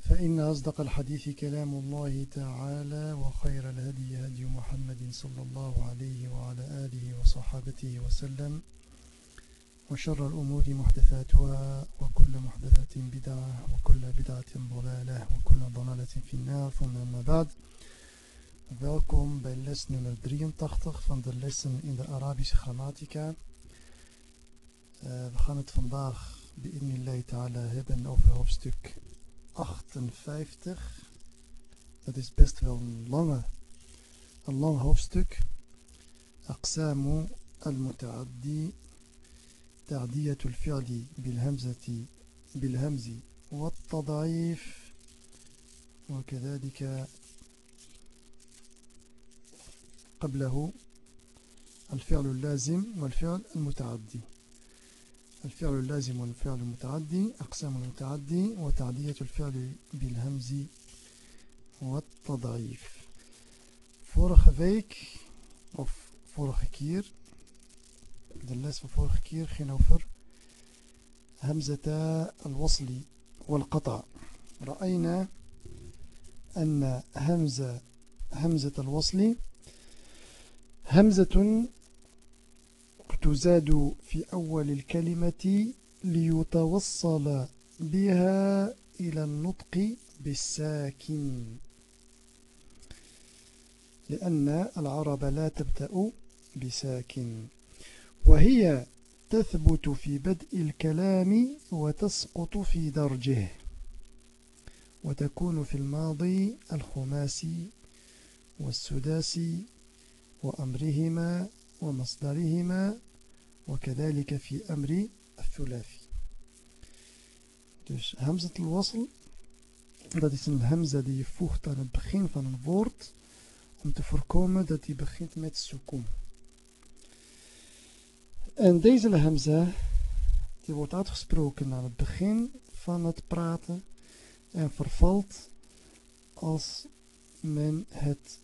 فإن أصدق الحديث كلام الله تعالى وخير الهدي هدي محمد صلى الله عليه وعلى آله وصحابته وسلم وشر الأمور محدثاتها وكل محدثة بدعة وكل بدعة ضلالة وكل ضلالة في النار ثم أما بعد Welkom bij les nummer 83 van de lessen in de Arabische grammatica. Uh, we gaan het vandaag, bi'idnillahi ta'ala, hebben over hoofdstuk 58. Dat is best wel een, lange, een lang hoofdstuk. أقسام المتعدي تعدية الفعل بالهمزة بالهمز والتضعيف وكذلك قبله الفعل اللازم والفعل المتعدي الفعل اللازم والفعل المتعدي أقسام المتعدي وتعدية الفعل بالهمز والتضعيف. Vorige week, of vorige keer, de keer ging over همزة الوصل والقطع. رأينا أن همزة همزة الوصل همزة تزاد في أول الكلمة ليتوصل بها إلى النطق بالساكن. لأن العرب لا تبدأ بساكن. وهي تثبت في بدء الكلام وتسقط في درجه. وتكون في الماضي الخماسي والسداسي وأمرهما ومصدرهما وكذلك في أمر الثلاثي Dus hamzat al-wasl, dat is een hamza die je voegt aan het begin van een woord, om te voorkomen dat die begint met sukun. En deze hamza, die wordt uitgesproken aan het begin van het praten en vervalt als men het,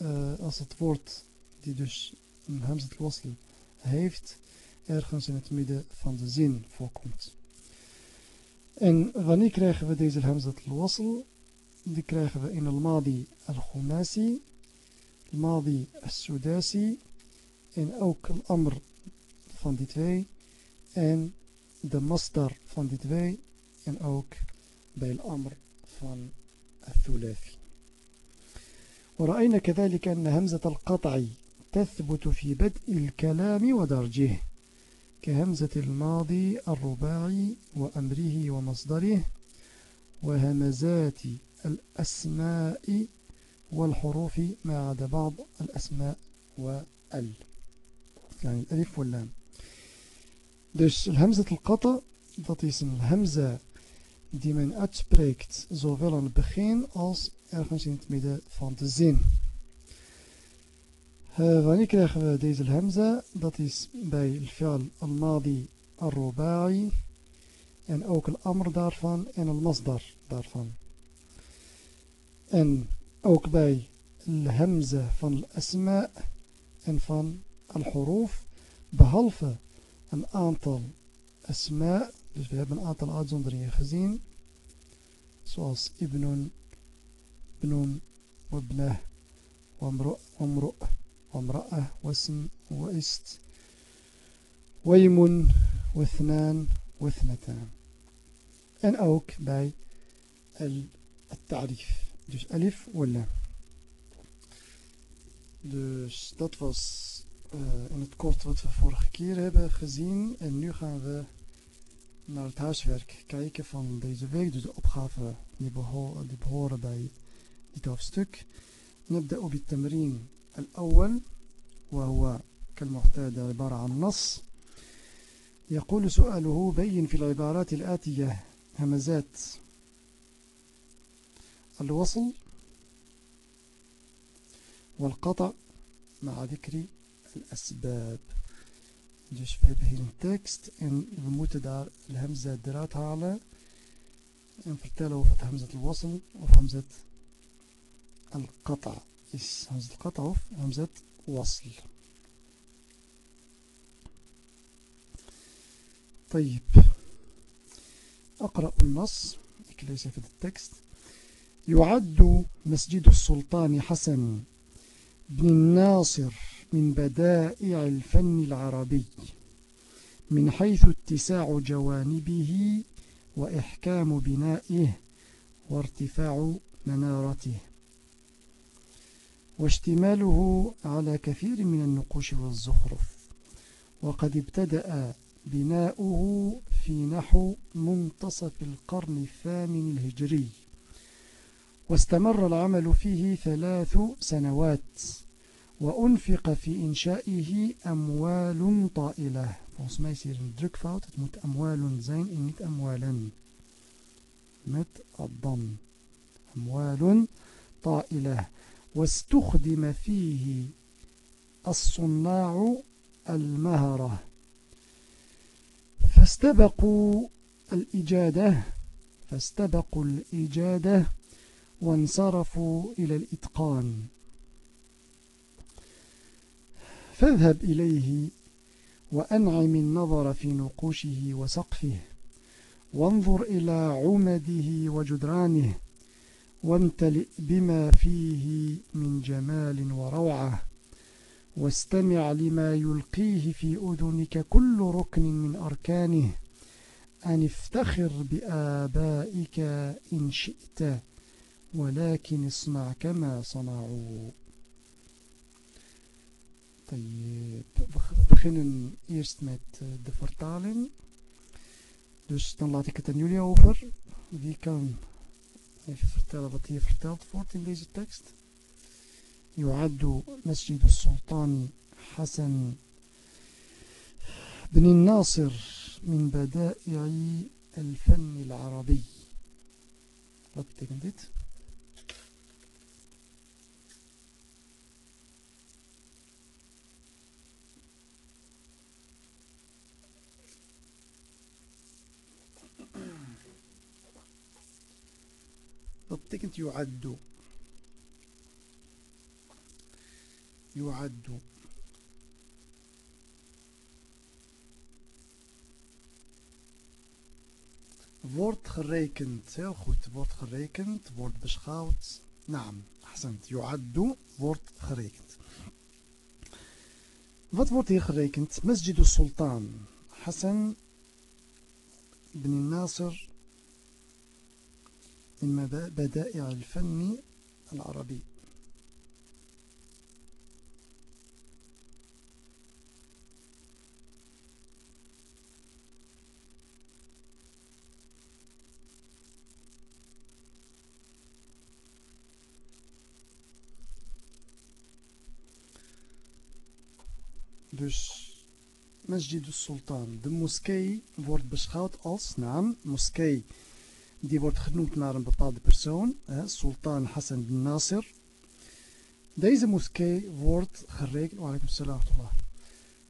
uh, als het woord die dus een hamzat al-wasl heeft, ergens in het midden van de zin voorkomt. En wanneer krijgen we deze hamzat al-wasl? Die krijgen we in al-madi al-khumasi, al-madi al-sudasi en ook al-amr van die twee en de masdar van die twee en ook bij al-amr van al-thulafi. ورأينا كذلك أن همزة القطع تثبت في بدء الكلام ودرجه كهمزة الماضي الرباعي وأمره ومصدره وهمزات الأسماء والحروف ما عدا بعض الأسماء وال يعني الألف واللام Dus الهمزة القطع die men uitspreekt zowel aan het begin als ergens in het midden van de. Uh, wanneer krijgen we deze hamza? Dat is bij al-fi'al al-madi al-rubai en ook al-amr daarvan en al-masdar daarvan. En ook bij al-hamza van al-asma en van al-huruf, behalve een aantal asma, dus we hebben een aantal uitzonderingen gezien, zoals ibnun, ibnun, wabnah, wamru' وامرأة واسم واست ويم واثنان واثنتان. أن أوك باي التعريف. دوش ألف ولا. Dus dat was in het kort wat vorige keer hebben gezien. En nu gaan we naar het huiswerk kijken van deze week. Dus de opgave die behoren bij dit hoofdstuk. نبدا بالتمرين الأول وهو كالمعتاد عبارة عن نص يقول سؤاله بين في العبارات الآتية همزات الوصل والقطع مع ذكر الأسباب Dus we hebben hier een tekst en we moeten daar de hamza eruit halen en vertellen of het hamzat al-wasl of hamzat al-qata is. Hamzat al-qata of hamzat wasl. طيب أقرأ النص ليس في التكست يعد مسجد السلطان حسن بن الناصر من بدائع الفن العربي من حيث اتساع جوانبه وإحكام بنائه وارتفاع منارته واشتماله على كثير من النقوش والزخرف وقد ابتدأ بناؤه في نحو منتصف القرن الثامن الهجري واستمر العمل فيه ثلاث سنوات وأنفق في إنشائه أموال طائلة Volgens mij is hier een drukfout. Het moet amwalun zijn en niet amwalen. أموال واستخدم فيه الصناع المهرة. فاستبقوا الإجادة فاستبقوا الإجادة وانصرفوا إلى الإتقان. فاذهب إليه وأنعم النظر في نقوشه وسقفه وانظر إلى عمده وجدرانه. وامتلئ بما فيه من جمال وروعة واستمع لما يلقيه في أذنك كل ركن من أركانه أن افتخر بآبائك إن شئت ولكن اصنع كما صنعوا طيب we beginnen eerst met de vertaling. Dus dan laat ik het aan jullie over. Wie kan even vertellen wat hier verteld wordt in deze tekst? يعد مسجد السلطان حسن بن الناصر من بدائع الفن العربي wat betekent dit? Betekent يعد يعد wordt gerekend. Ja goed wordt gerekend wordt beschouwd. نعم أحسنت. يعد wordt gerekend. Wat wordt gerekend. مسجد السلطان. حسن بن الناصر من بدائع الفن العربي Dus Masjid al-Sultan, de moskee, wordt beschouwd als naam. Moskee, die wordt genoemd naar een bepaalde persoon, hè, Sultan Hassan bin Nasir. Deze moskee wordt gerekend,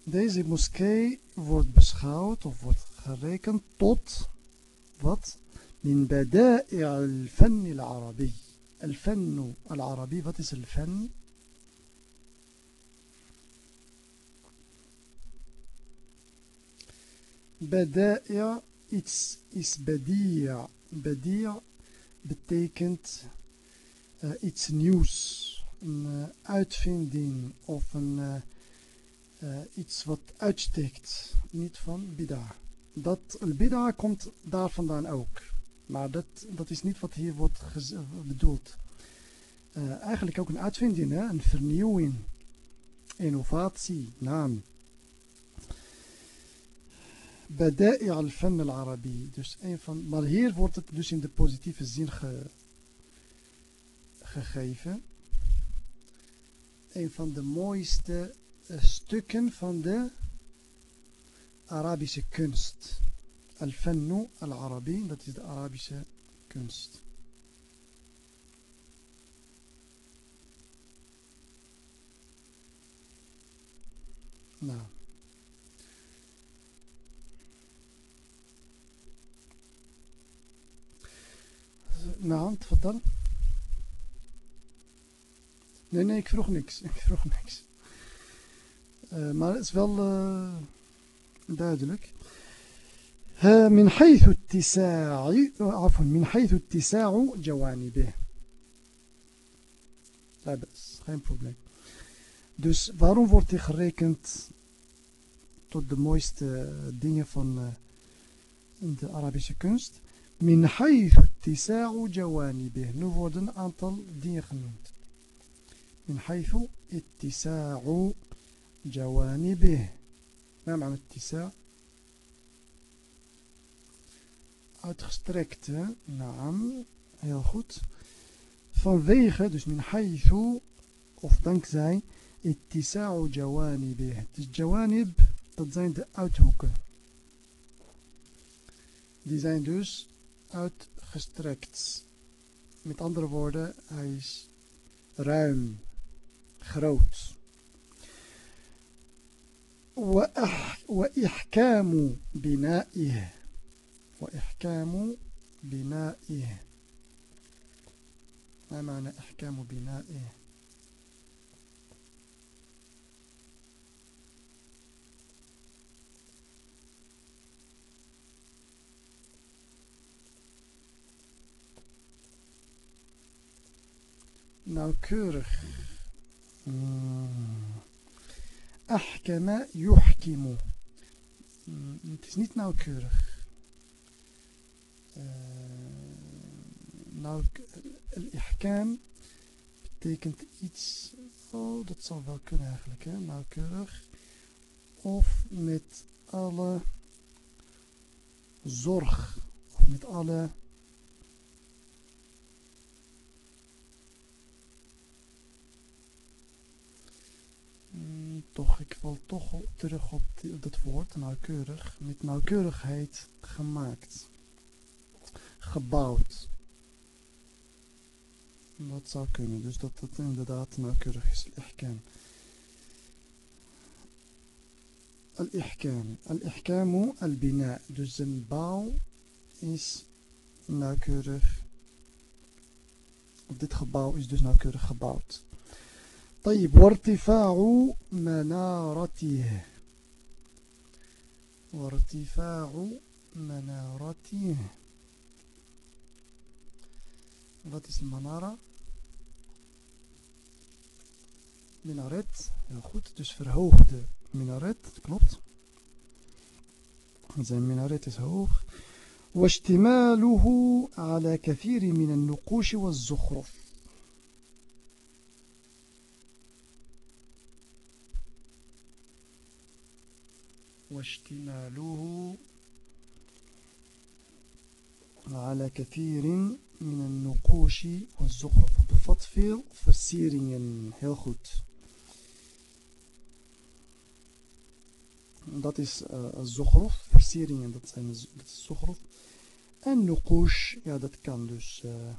deze moskee wordt beschouwd of wordt gerekend tot wat? Min bada'i al-fan al-Arabi. Al-fan al-Arabi, wat is al-fan? Bada'i iets is badia. Badia betekent uh, iets nieuws. Een uh, uitvinding of een, uh, iets wat uitsteekt. Niet van bida. Dat bida komt daar vandaan ook. Maar dat, dat is niet wat hier wordt bedoeld. eigenlijk ook een uitvinding, hè? een vernieuwing, innovatie, naam. Bada'i al-Fan al-Arabi. Dus een van, maar hier wordt het dus in de positieve zin ge, gegeven. Een van de mooiste uh, stukken van de Arabische kunst. Al-Fannu al-Arabi, dat is de Arabische kunst. نعم نعم تفضل Nee, nee, ik vroeg niks. Ik vroeg niks. Uh, maar het is wel uh, duidelijk. من حيث اتساع عفوا من حيث اتساع جوانبه لا بأس geen probleem dus waarom wordt hij gerekend tot de mooiste dingen van uh, de Arabische kunst من حيث اتساع جوانبه. نوفود انطل ديغنوت من حيث اتساع جوانبه. ما معنى اتساع؟ اتخستركت نعم. هي goed vanwege دوش من حيث of زاي. اتساع جوانبه. الجوانب جوانب dat ديزاين دوش. uitgestrekt met andere woorden hij is ruim groot وإحكام بنائه وإحكام بنائه ما معنى إحكام بنائه nauwkeurig. Eh, ahkama eh, het is niet nauwkeurig. Uh, nou, betekent iets... Oh, dat zou wel kunnen eigenlijk, hè? nauwkeurig. Of met alle zorg. Of met alle hmm, toch, ik val toch terug op dat woord, nauwkeurig, met nauwkeurigheid gemaakt gebouwd. Dat zou kunnen, dus dat het inderdaad nauwkeurig is. Al-ihkam. Al-ihkam. Al-ihkamu al-bina. Dus een bouw is nauwkeurig. Dit gebouw is dus nauwkeurig gebouwd. طيب وارتفاع منارته وارتفاع منارته Wat is manara? Minaret. Heel goed. Dus verhoogde minaret. Klopt. Zijn minaret is hoog. واشتماله على كثير من النقوش والزخرف واشتماله على كثير من النقوش والزخرف bevat veel versieringen heel goed dat is uh, zoghruf versieringen dat zijn dat is zoghruf en nukush ja dat kan dus uh,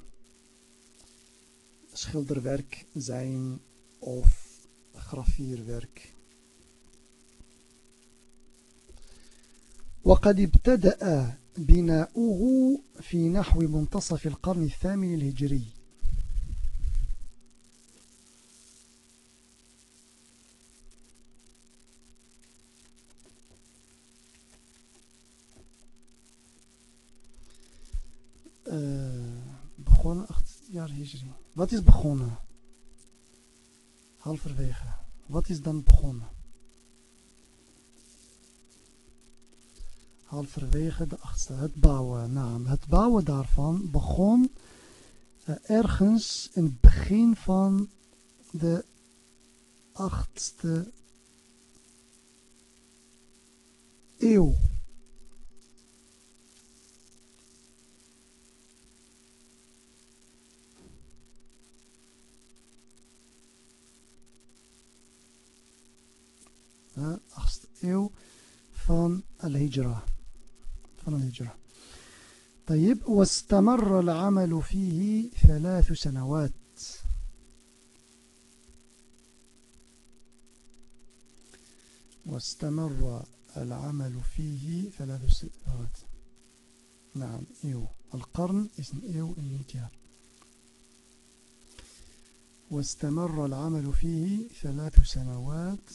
schilderwerk zijn of grafierwerk وقد ابتدأ بناؤه في نحو منتصف القرن الثامن الهجري begonnen 8 jaar hijri. Wat is begonnen? Halverwege. Wat is dan begonnen? Halverwege de achtste. Het bouwen. Nou, het bouwen daarvan begon uh, ergens in het begin van de achtste eeuw. De achtste eeuw van Al-Hijra. طيب واستمر العمل فيه ثلاث سنوات. واستمر العمل فيه ثلاث سنوات. نعم إيو. القرن اسم إيو النيتيار واستمر العمل فيه ثلاث سنوات?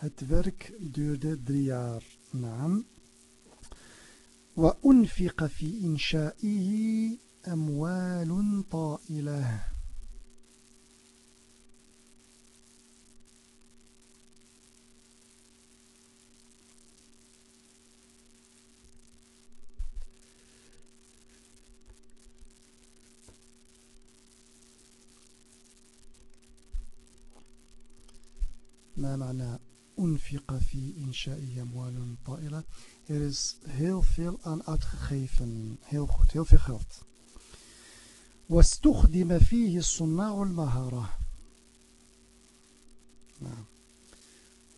Het werk duurde drie jaar. Naam. وأنفق في إنشائه أموال طائلة ما معنى أنفق في إنشائه أموال طائلة. Er is heel veel aan uitgegeven. Heel goed, heel veel geld. واستخدم فيه الصناع المهرة نعم.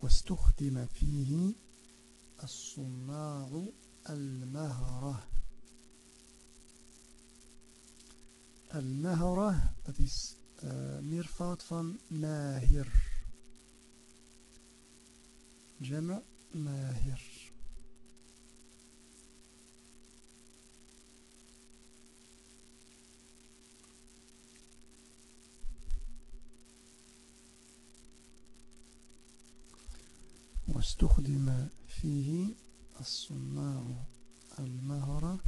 واستخدم فيه الصناع المهرة المهرة dat is uh, meervoud van mahir جمع ماهر. واستخدم فيه الصناع المهرة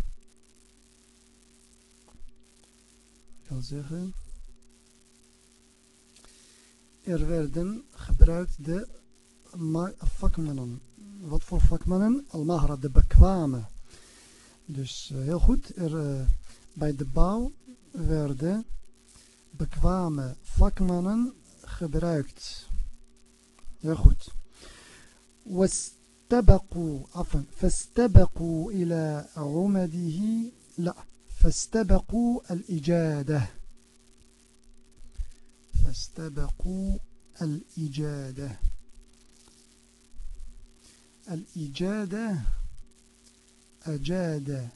wil zeggen er werden gebruikt de vakmannen wat voor vakmannen? Al-Mahra, de bekwame dus uh, heel goed er, uh, bij de bouw werden bekwame vakmannen gebruikt heel goed واستبقوا عفوا فاستبقوا إلى عمده لا فاستبقوا الإجادة فاستبقوا الإجادة الإجادة أجاد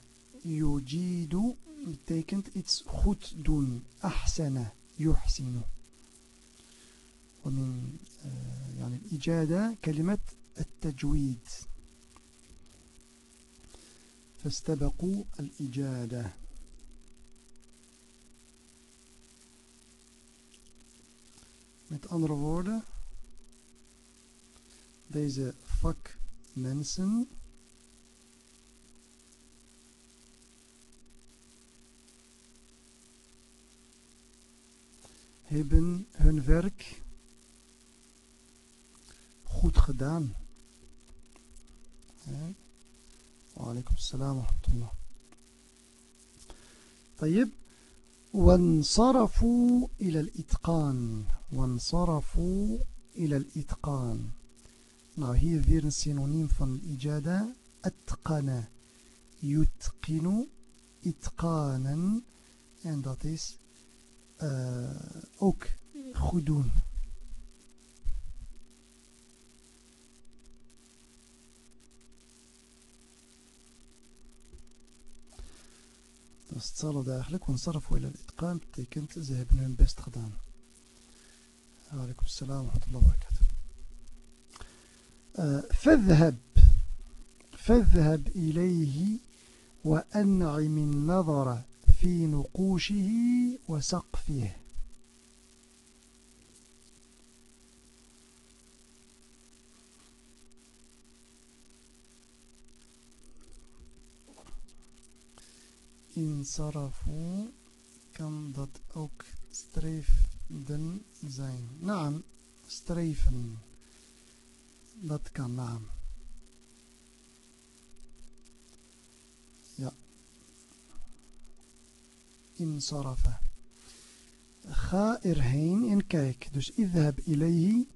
يجيد. Betekent iets goed doen أحسن يحسن. ومن يعني الإجادة كلمة التجويد. فاستبقوا الإجادة Met andere woorden, deze vakmensen hebben hun werk goed gedaan. وعليكم السلام ورحمة الله طيب. وانصرفوا إلى الإتقان. وانصرفوا إلى الإتقان. Nou, hier weer een synoniem van ijada. Atqana. Yutqinu. Itqanen. En dat is uh, ook goed doen. Dat is hetzelfde eigenlijk. وانصرفوا إلى الإتقان betekent ze hebben hun best gedaan. عليكم السلام ورحمة الله وبركاته فاذهب فاذهب إليه وأنعم النظر في نقوشه وسقفه. انصرفوا كم ضد أوك ستريف دن زين. نعم ستريفن. Dat kan naam. Ja. Insarafa. Ga erheen en kijk. Dus idhab ilayhi.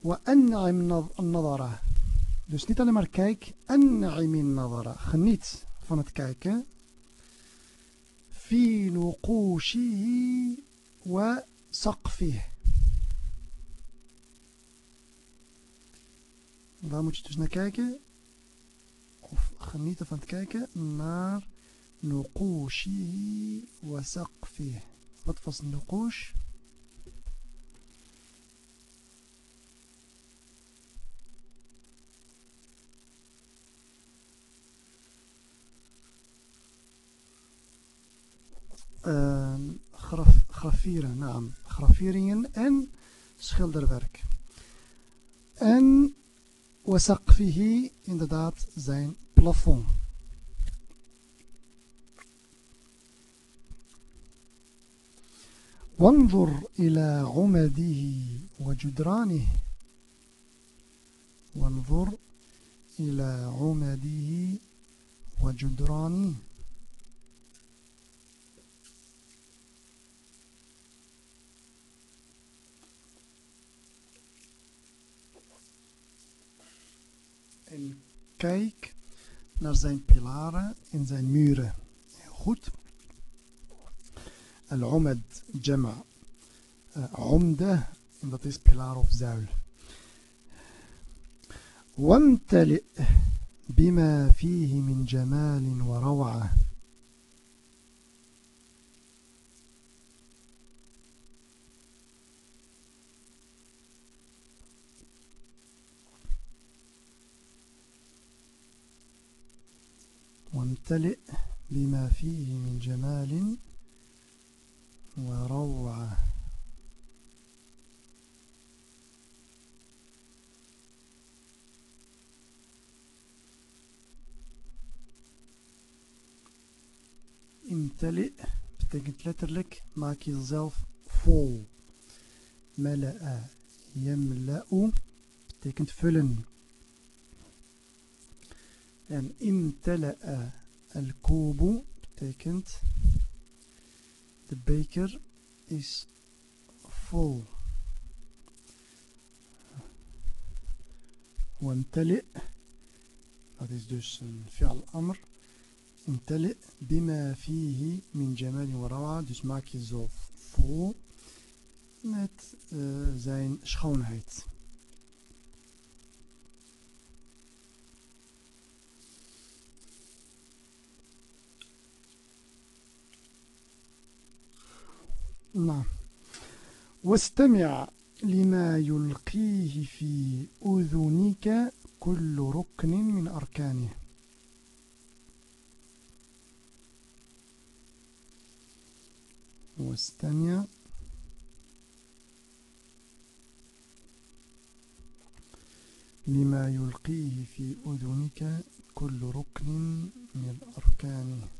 Wa an'im nadara. Dus niet alleen maar kijk. An'im nadara. Geniet van het kijken. في نقوشه وسقفه Waar moet je dus naar kijken? Of genieten van het kijken naar نقوشه وسقفه wat was نقوش uh, grafieren, naam, graveringen en schilderwerk. En wasaqfihi, inderdaad, zijn plafond. وانظر إلى عمده وجدرانه وانظر إلى عمده وجدرانه En kijk naar zijn pilaren en zijn muren. Goed. Al-Umad Jama. Umde, en dat is pilaar of zuil. وامتلئ بما فيه من جمال وروعه وامتلئ بما فيه من جمال وروعة امتلئ betekent letterlijk maak jezelf vol. Mala'a yamla'u betekent vullen. En imtala'a al-kubu betekent de beker is vol. وامتلئ dat is dus een fi'al amr امتلئ بما فيه من جمال وروعة dus maak jezelf vol met uh, zijn schoonheid نعم. واستمع لما يلقيه في أذنك كل ركن من أركانه. واستمع. لما يلقيه في أذنك كل ركن من أركانه.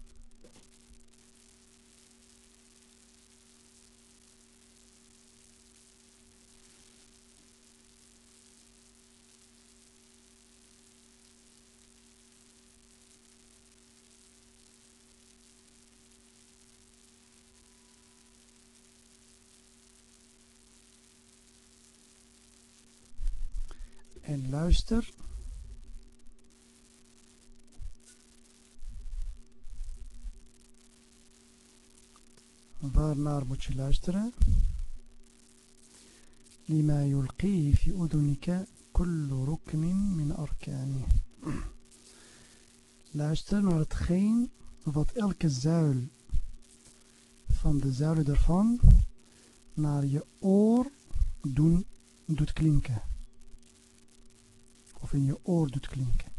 en luister. Waarnaar moet je luisteren? لما يلقيه في أذنك كل ركن من أركانه Luister naar hetgeen wat elke zuil van de zuilen ervan naar je oor doen, doet klinken. of in je oor doet klinken.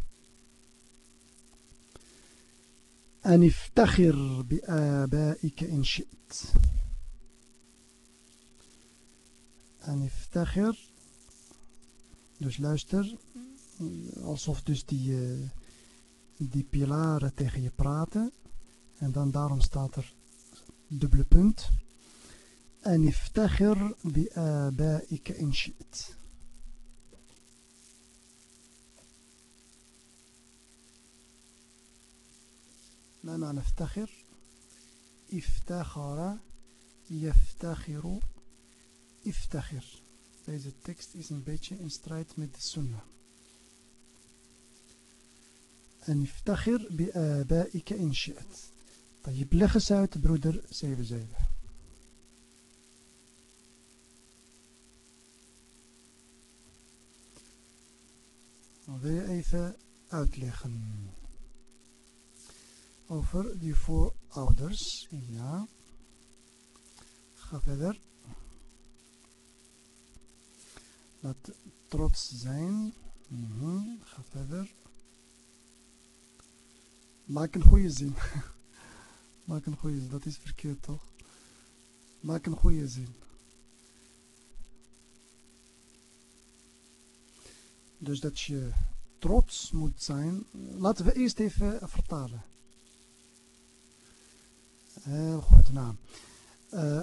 En iftakhir bi abaika in shit. En iftakhir. Dus luister. Alsof dus die, uh, die pilaren tegen je praten. En dan daarom staat er dubbele punt. En iftakhir bi abaika in shit. معنى افتخر افتخر يفتخر افتخر deze tekst is een beetje in strijd met de sunnah en افتخر بآبائك إن شئت طيب leg eens uit broeder 77 wil je even uitleggen over die voorouders. Ja. Ga verder. Laat trots zijn. -hmm. Ga verder. Maak een goede zin. Maak een goede zin. Dat is verkeerd toch? Maak een goede zin. Dus dat je trots moet zijn. Laten we eerst even vertalen. Heel goed, nou. Uh,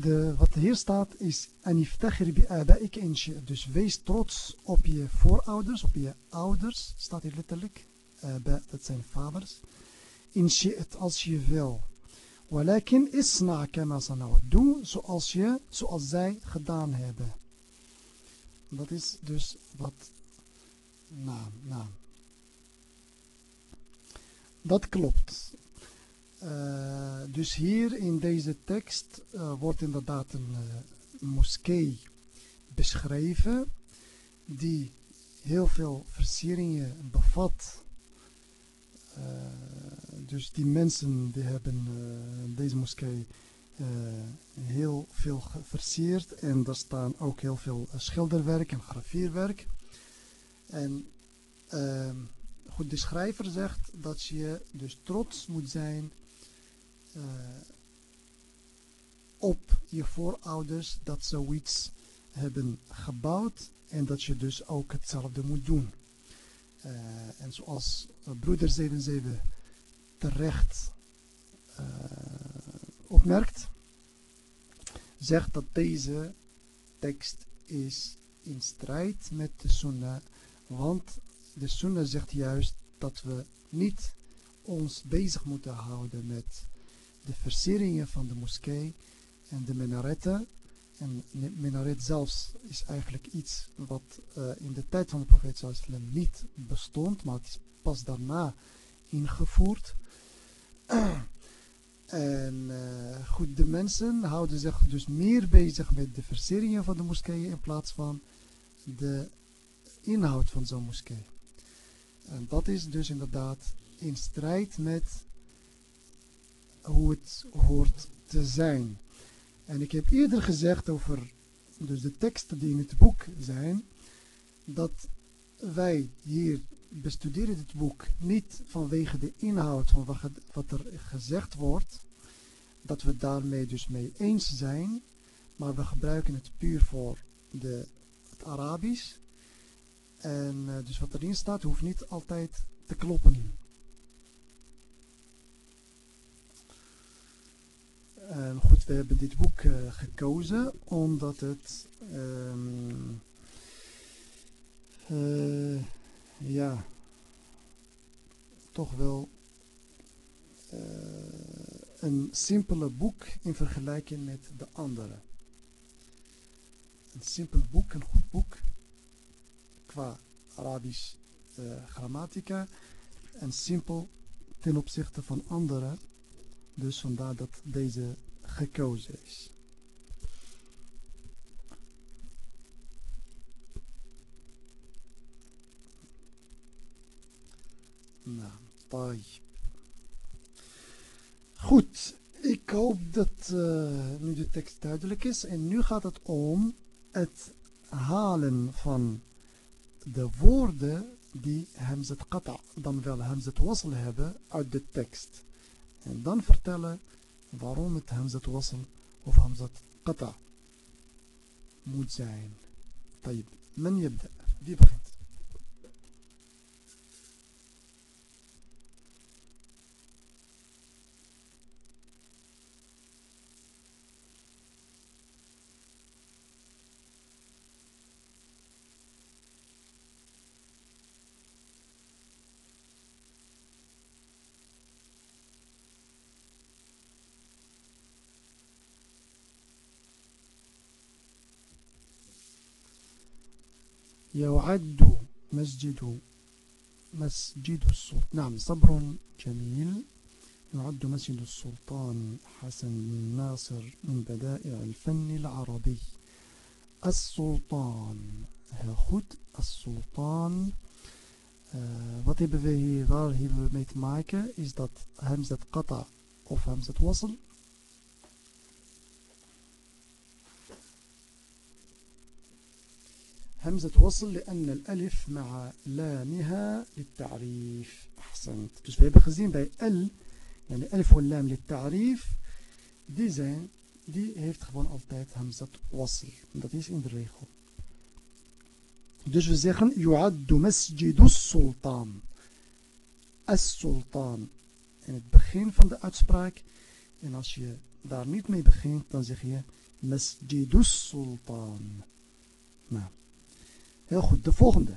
de, wat hier staat is Dus wees trots op je voorouders, op je ouders, staat hier letterlijk. Uh, dat zijn vaders. In shi't, als je wil. Isna kama sanau. Doe zoals je, zoals zij gedaan hebben. Dat is dus wat naam, naam. Dat klopt. Uh, dus hier in deze tekst uh, wordt inderdaad een uh, moskee beschreven die heel veel versieringen bevat. dus die mensen die hebben deze moskee heel veel versierd en daar staan ook heel veel schilderwerk en grafierwerk. En uh, goed, de schrijver zegt dat je dus trots moet zijn uh, op je voorouders dat zoiets hebben gebouwd en dat je dus ook hetzelfde moet doen. Uh, en zoals broeder 77 terecht opmerkt, zegt dat deze tekst is in strijd met de sunnah want de sunnah zegt juist dat we niet ons bezig moeten houden met de versieringen van de moskee en de minaretten. En minaret zelfs is eigenlijk iets wat uh, in de tijd van de profeet niet bestond, maar het is pas daarna ingevoerd. en uh, goed, de mensen houden zich dus meer bezig met de versieringen van de moskeeën in plaats van de inhoud van zo'n moskee. En dat is dus inderdaad in strijd met hoe het hoort te zijn. En ik heb eerder gezegd over dus de teksten die in het boek zijn, dat wij hier bestuderen dit boek niet vanwege de inhoud van wat er gezegd wordt, dat we daarmee dus mee eens zijn, maar we gebruiken het puur voor de, het Arabisch en uh, dus wat erin staat hoeft niet altijd te kloppen. En goed, we hebben dit boek uh, gekozen omdat het um, uh, ja toch wel een simpele boek in vergelijking met de andere. Een simpel boek, een goed boek qua Arabisch grammatica en simpel ten opzichte van anderen. Dus vandaar dat deze gekozen is. Nou. Goed, ik hoop dat uh, nu de tekst duidelijk is. En nu gaat het om het halen van de woorden die Hamzat Qata, dan wel Hamzat Wasl hebben uit de tekst. En dan vertellen waarom het Hamzat Wasl of Hamzat Qata moet zijn. طيب من يبدأ؟ Wie begint? يعد مسجد مسجد السلطان نعم صبر جميل يعد مسجد السلطان حسن بن ناصر من بدائع الفن العربي السلطان heel السلطان Uh, wat hebben we hier, waar hebben we mee te maken? Is dat hamzat qata of hamzat wasl? همزة وصل لأن الألف مع لامها للتعريف. أحسنت. تو سبيب خزين باي أل يعني ألف واللام للتعريف. دي زين. دي هيفت خبون ألتات همزة وصل. نضيس إن دريخو. دوش في يعد مسجد السلطان. السلطان. إن تبخين begin van de uitspraak en als je daar niet mee begint dan zeg Heel goed, de volgende.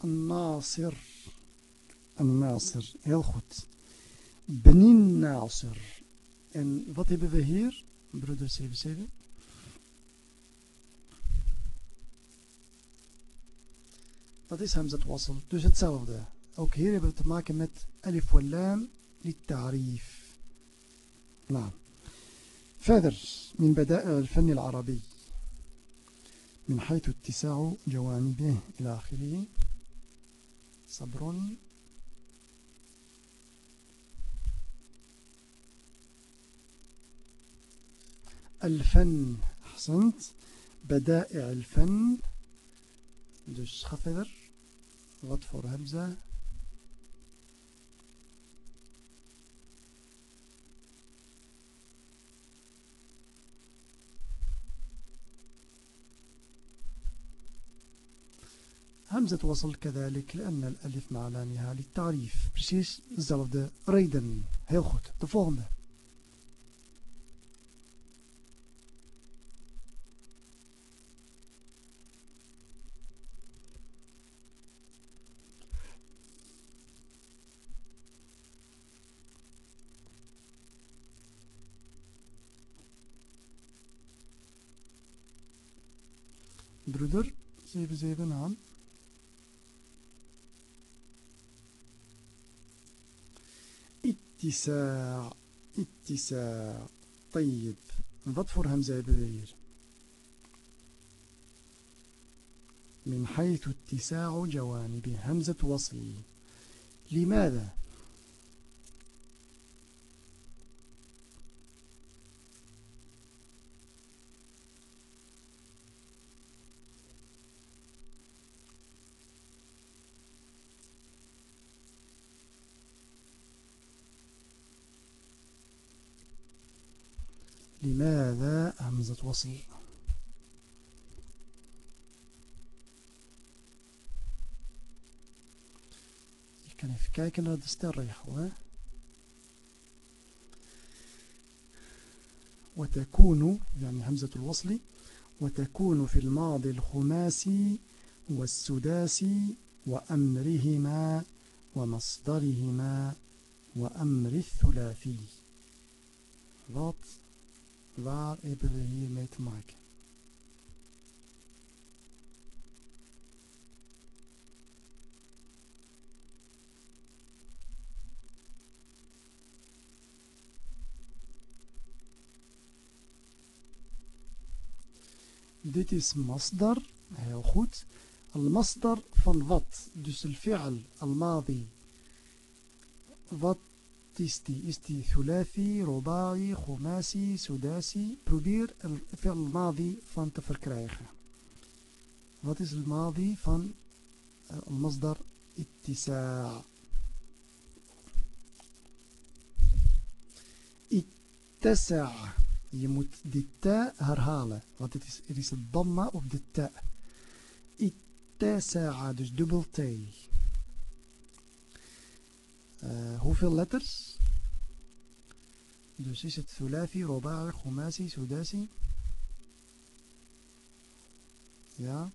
Nasir. Nasir, heel goed. Benin Nasir. En wat hebben we hier, broeder 77? Dat is hamzat wasl. Dus hetzelfde. Ook hier hebben we te maken met alif wal lam للتعريف. نعم. فذر من بدائع الفن العربي. من حيث اتساع جوانبه إلى آخره. صبر. الفن أحسنت. بدائع الفن. ga verder. Wat voor hamza? همزة وصل كذلك لأن الألف مع لامها للتعريف precies dezelfde reden heel goed de volgende broeder 77 naam اتساع اتساع طيب wat voor همزة hebben من حيث اتساع جوانب همزة وصل لماذا لماذا همزة وصل Je kan even kijken naar de stelregel. وتكون يعني همزة الوصل وتكون في الماضي الخماسي والسداسي وأمرهما ومصدرهما وأمر الثلاثي. Wat Waar hebben we hier mee te maken? Dit is masdar, heel goed. Al-masdar van wat? Dus al-fi'al, al-madi. Wat Is die thulathi, rubai, khumasi, sudasi? Probeer el fi'l madi van te verkrijgen. Wat is het madi van al-masdar ittisaa? Ittasaa. Je moet die ta herhalen. Want het is, er is een damma op de ta. Ittasaa, dus dubbel t. Uh, hoeveel letters? Dus is het thulathi, ruba'i, khumasi, sudasi? Ja.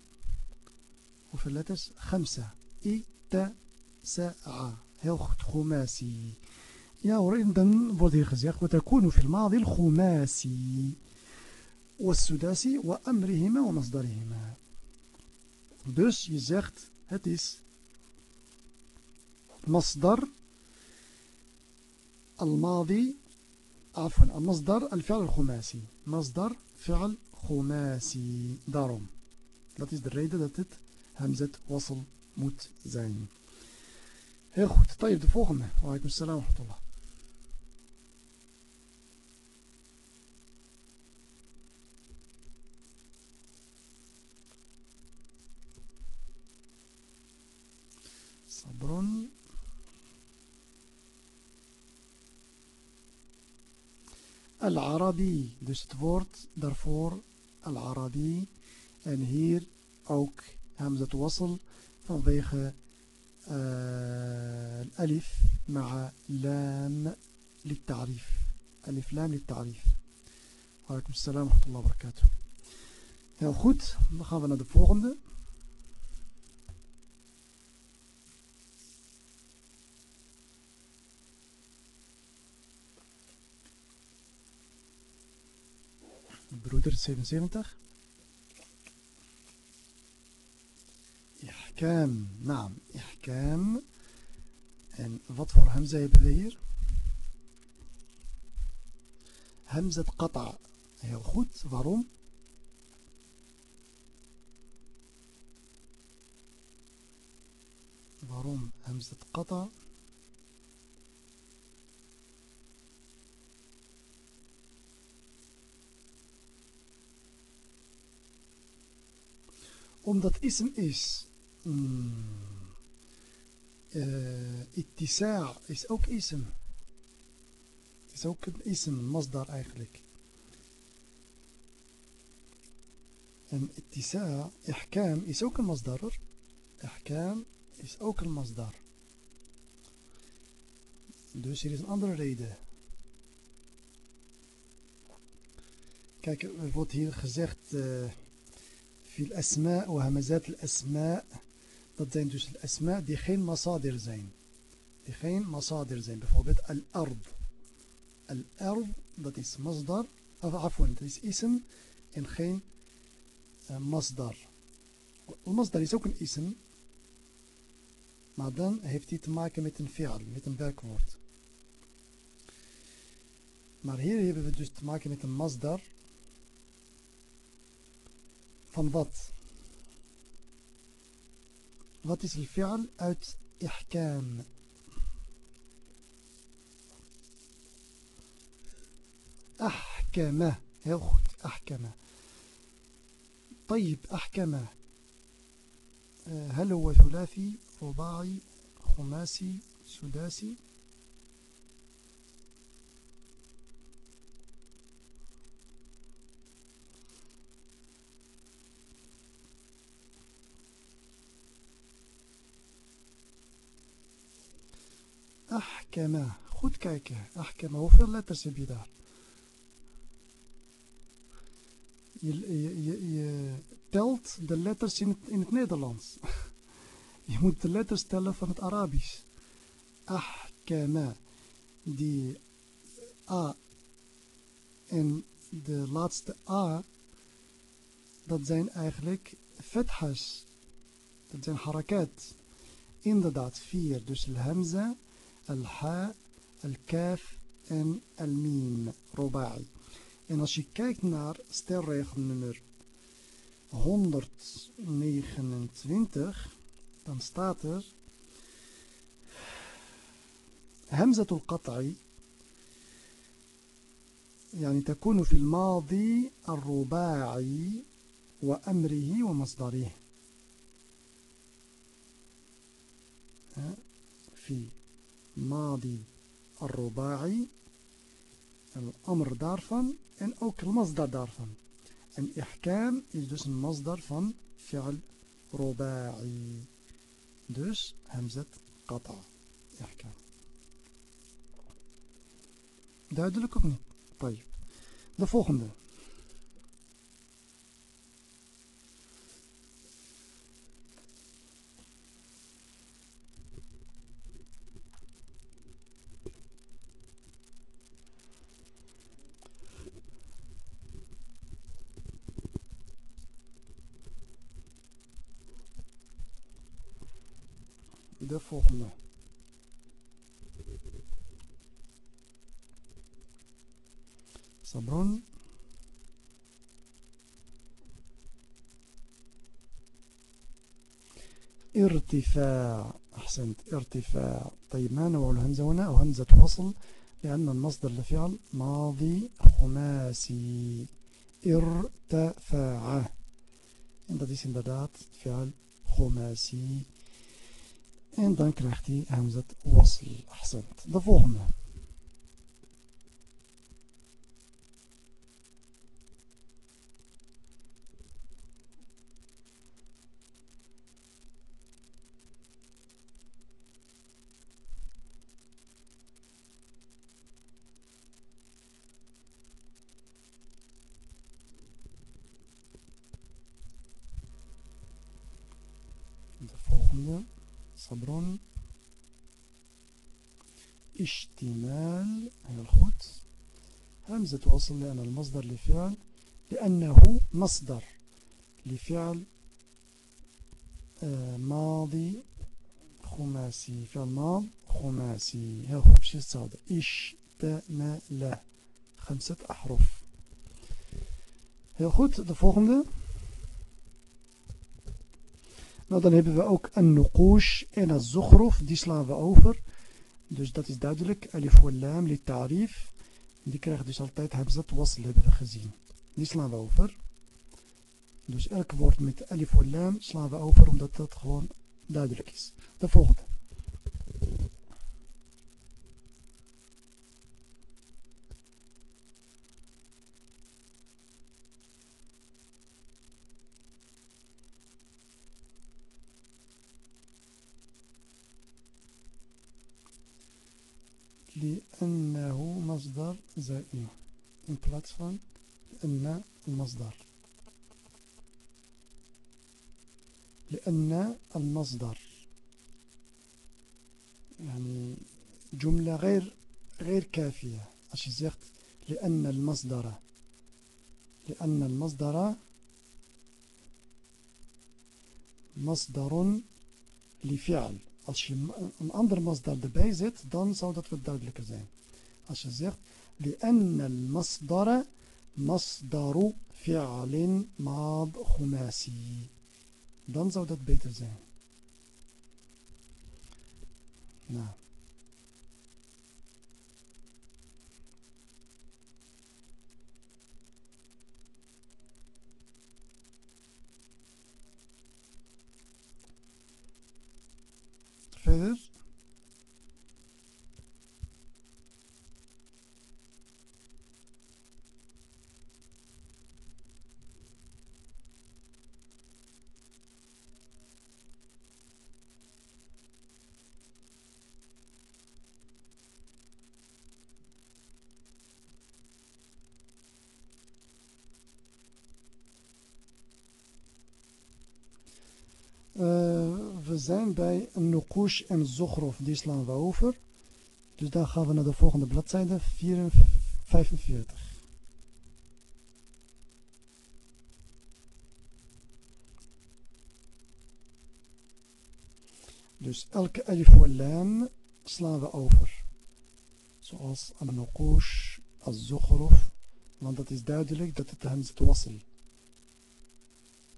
Hoeveel letters? Khamsa. Ita, sa'a. Heel goed, khumasi. Ja hoor, dan wordt hier gezegd, وتكون في الماضي الخماسي والسداسي وأمرهما ومصدرهما. Dus je zegt Het is مصدر الماضي عفوا المصدر الفعل الخماسي. مصدر فعل خماسي. دارم. That is the reason همزة وصل موت زين. هي خوت طيب دفوغنا وعليكم السلام ورحمة الله. Bronn. العربي dus het دارفور العربي ان هير أوك همزة وصل vanwege آه، الألف مع لام للتعريف. ألف لام للتعريف. وعليكم السلام ورحمة الله وبركاته. heel goed dan gaan we naar de volgende 177 إحكام نعم إحكام. إن فطفر همزة يبذير همزة قطع هي الخد فاروم. فاروم همزة قطع. Omdat ism is mm, uh, ittisaa is ook ism. Het is ook een ism, masdar eigenlijk. En ittisaa ihkam is ook een masdar ihkam is ook een masdar. Dus hier is een andere reden. Kijk er wordt hier gezegd uh, الأسماء وهمزات الأسماء. تدين دوش الأسماء. دي خين مصادر زين. دي خين مصادر زين. بفوبت الأرض. الأرض دتيس مصدر. عفوا دتيس اسم. إن خين آه، مصدر. المصدر يسوق اسم. maar dan heeft متن فعل متن met een fi'al, met een werkwoord. Maar hier hebben van wat? Wat is الفعل uit ihkam? أحكم heel goed أحكم طيب أحكم هل هو ثلاثي رباعي خماسي سداسي Ahkema. Goed kijken. Ahkema. Hoeveel letters heb je daar? Je telt de letters in het, in het Nederlands. Je moet de letters tellen van het Arabisch. Ahkama. Die A en de laatste A, dat zijn eigenlijk fethas. Dat zijn harakat. Inderdaad, vier. Dus de hamza الحاء الكاف en الميم. رباعي. en als je kijkt naar stelregel nummer 129 dan staat er همزة القطع يعني تكون في الماضي الرباعي وأمره ومصدره. في. ماضي الرباعي الأمر دارفن إن أوك المصدر دارفن إن إحكام يجدس المصدر فن فعل رباعي. دوس همزة قطع إحكام. طيب. ده يدلك طيب. ده فوقهم ده. Volgende. صبر ارتفاع أحسنت ارتفاع. طيب ما نوع الهمزة هنا؟ أو همزة وصل لأن المصدر لفعل ماضي خماسي. ارتفاع. En dat فعل خماسي. En dan krijgt hij همزة وصل أحسنت de volgende صبر اشتمال heel goed همزة وصل لأن المصدر لفعل لأنه مصدر لفعل ماضي خماسي فعل ماض خماسي heel goed precies hetzelfde اشتمال خمسة أحرف heel goed de volgende Nou, dan hebben we ook een nukush en een zukhruf, die slaan we over. Dus dat is duidelijk. Alif wal lam li ta'rif. Die krijgt dus altijd hamzat wasl, hebben we gezien. Die slaan we over. Dus elk woord met alif wal lam slaan we over, omdat dat gewoon duidelijk is. De volgende. لأنه مصدر زائمة in plaats لأن المصدر. لأن المصدر. يعني جملة غير غير كافية. أشيزيخت لأن المصدر. لأن المصدر مصدر لفعل. Als je een مصدر دبيزت zit dan zou dat wat als لأن المصدر مصدر فعل ماض خماسي. dan zou dat beter نعم. Zijn bij nukush en zogrof. Die slaan we over. Dus dan gaan we naar de volgende bladzijde 45. Dus elke alif lam slaan we over. Zoals al-nukush, al-zukhruf. Want dat is duidelijk dat het hamzat wasl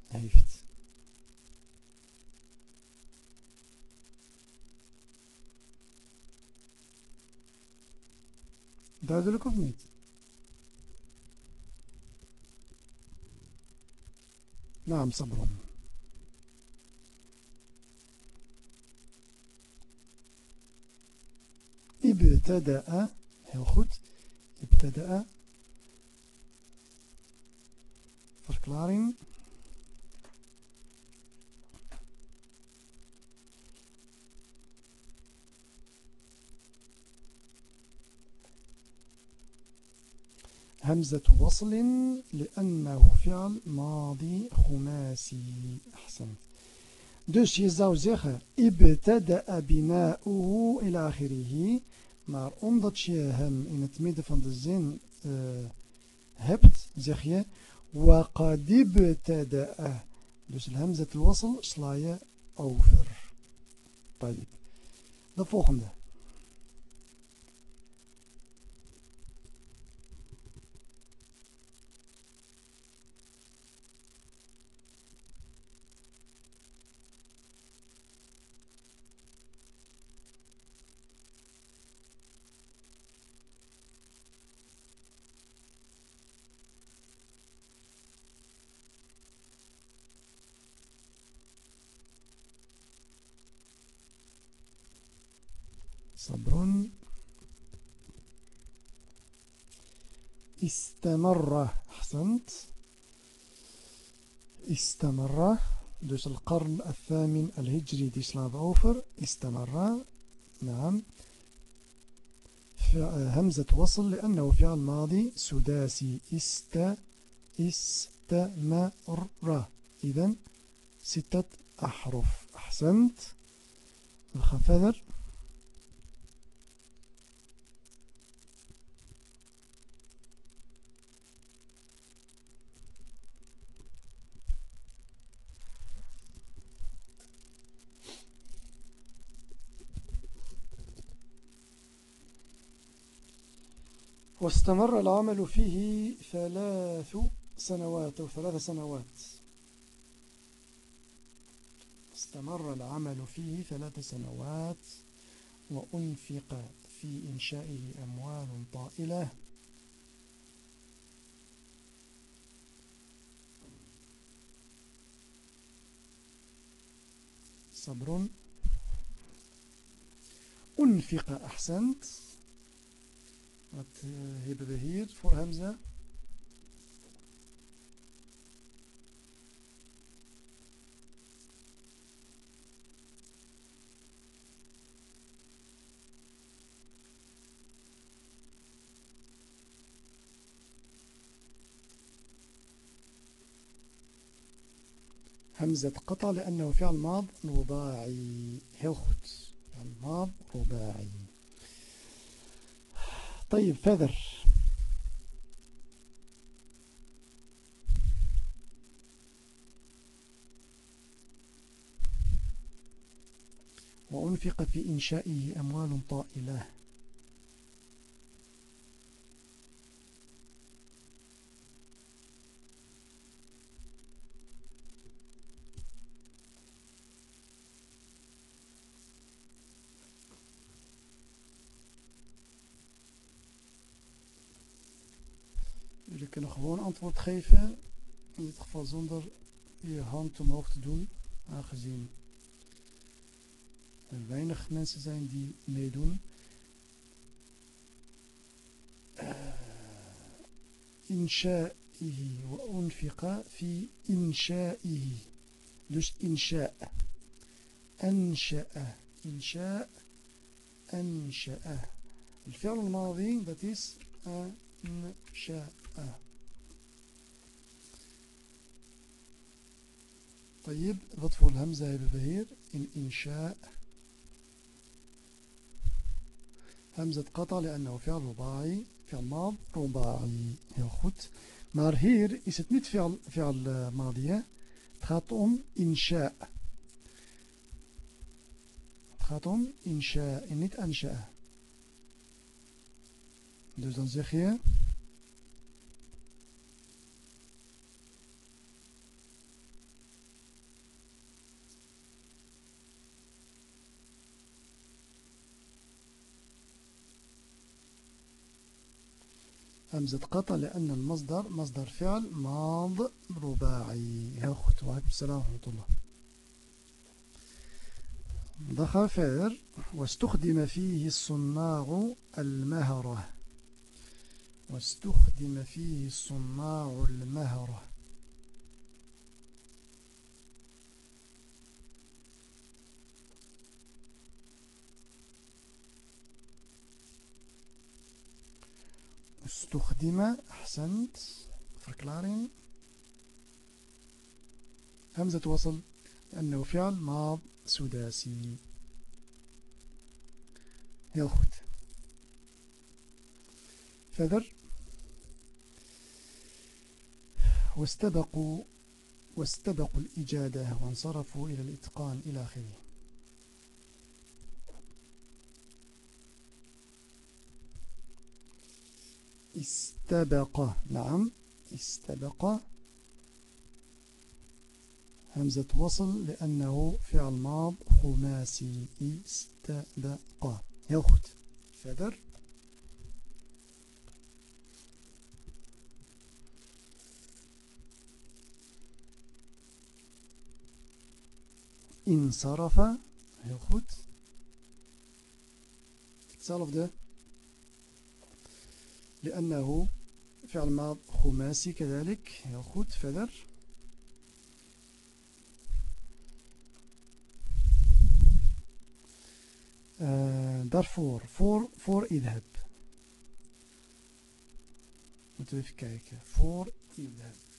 heeft. بعد لكم نعم صبرهم ابتدأ ياخذ ابتدأ فكلارين همزة وصل لأنه فعل ماضي خماسي. أحسن. دوش يزاو زيخة ابتدأ بناؤه إلى آخره. ما أمضت شيهم إن تميد فاندزين آه، هبت زيخية وقد ابتدأ. دوش الهمزة الوصل شلاية أوفر. طيب. ده فوقم ده. استمر أحسنت. استمر. dus القرن الثامن الهجري دي slaat over استمر. نعم. همزة وصل لأنه فعل ماضي. سداسي. است. استمر. إذن ستة أحرف. أحسنت. verder واستمر العمل فيه ثلاث سنوات أو ثلاث سنوات. استمر العمل فيه ثلاث سنوات وأنفق في إنشائه أموال طائلة. صبر. أنفق أحسنت. Wat uh, hebben we hier voor Hamza? همزة قطع لأنه فعل ماض رباعي هيل خد فعل ماض رباعي طيب فذر وأنفق في إنشائه أموال طائلة kunnen gewoon antwoord geven. In dit geval zonder je hand omhoog te doen. Aangezien er weinig mensen zijn die meedoen. إنشائه وأنفق في إنشائه dus إنشاء أنشأ إنشاء أنشأ الفعل الماضي that is أنشأ طيب وضف الهمزة بفهير إن إنشاء. همزة قطع لأنه فعل رباعي فعل ماض رباعي يا خد مار هير إست نت فعل فعل ماضية. تخاط إنشاء. تخاط إنشاء نت أنشأ. دوزان زيخية. همزة قطع لأن المصدر مصدر فعل ماض رباعي. heel goed وعليكم السلام ورحمة الله. دخل فير واستخدم فيه الصناع المهرة. واستخدم فيه الصناع المهرة. استخدم أحسنت. verklaring همزة وصل لأنه فعل ماض سداسي. heel goed verder واستبقوا واستبقوا الإجادة وانصرفوا إلى الإتقان إلى آخره. استبق. نعم استبق. همزة وصل لأنه فعل ماض خماسي استبق. heel goed انصرف. goed hetzelfde لأنه فعل ماض خماسي كذلك يأخذ فذر. آه، دار فور. فور فور إذهب. متوفي كايكا فور إذهب.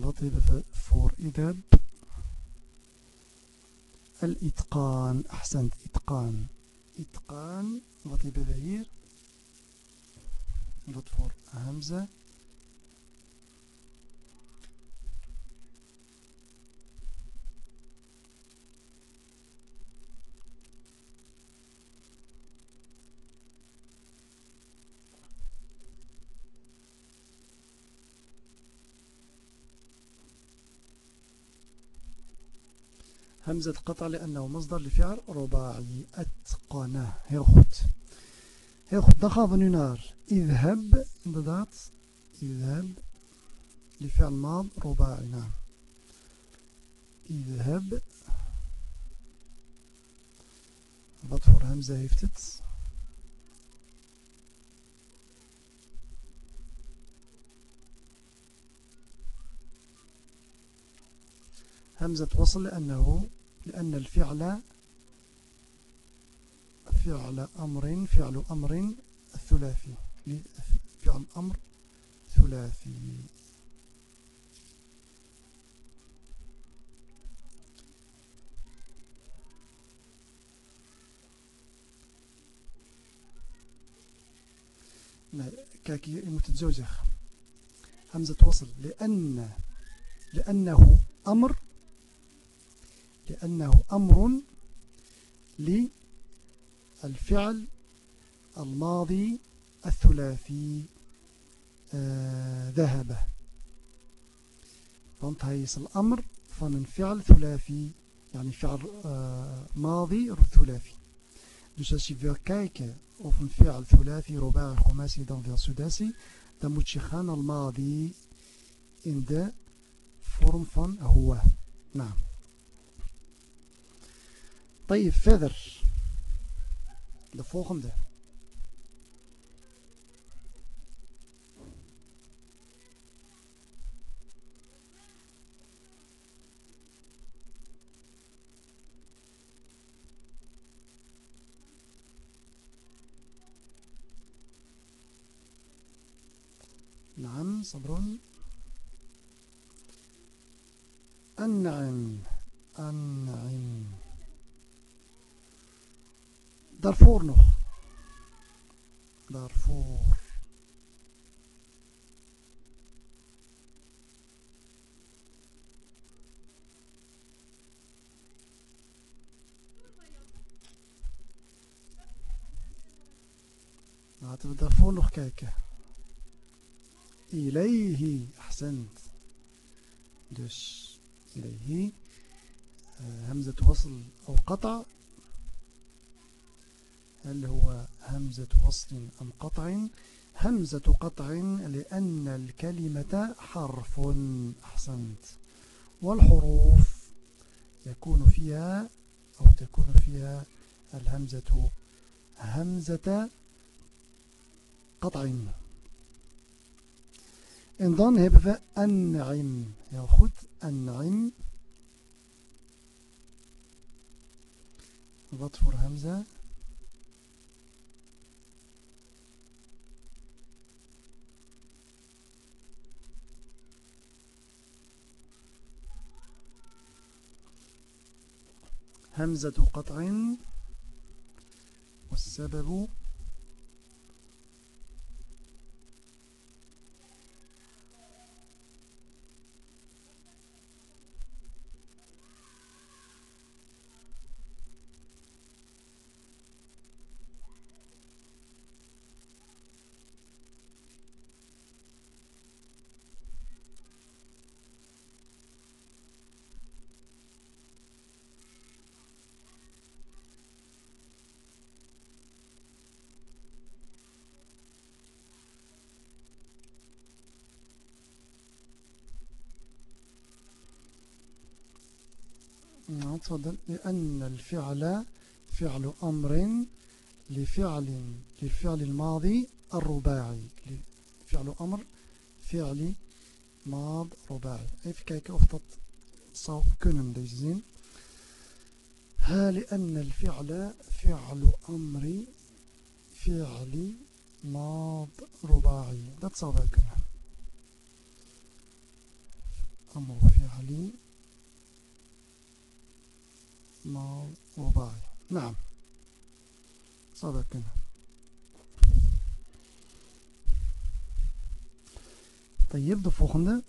Hebben we voor idab? Al-itqaan. Ahsend, itqaan. Itqaan. Wat hebben we همزة قطع لأنه مصدر لفعل رباعي أتقنه heel goed heel goed dan gaan إذهب inderdaad إذهب لفعل ماض رباعي نعم إذهب. wat voor همزة heeft het همزة وصل لأنه لأن الفعل فعل أمر فعل أمر ثلاثي. فعل أمر ثلاثي. zo zeggen. همزة وصل. لأن لأنه أمر لأنه أمر للفعل الماضي الثلاثي آه ذهب want hij is الأمر van een fi'al thulafi yani fi'al uh, madi thulafi dus als je wil kijken of een fi'al thulafi ruba'i khumasi dan wel sudasi dan moet je gaan al madi in de vorm van huwa nou طيب verder de volgende نعم صبر أنعم أنعم Daarvoor nog. Daarvoor. Laten we daarvoor nog kijken. Ilayhi. Ahsend. Dus. Ilayhi. همزة وصل أو قطع هل هو همزة وصل أم قطع همزة قطع لأن الكلمة حرف أحسنت والحروف يكون فيها أو تكون فيها الهمزة همزة قطع En dan hebben we an'im. Heel goed. An'im. Hamza? همزة قطع والسبب تفضل لأن الفعل فعل أمر لفعل للفعل الماضي الرباعي فعل أمر فعل ماض رباعي. even kijken of zou kunnen deze zin لأن الفعل فعل أمر فعل ماض رباعي. Dat zou kunnen أمر فعلي ماض رباعي نعم. kunnen طيب de volgende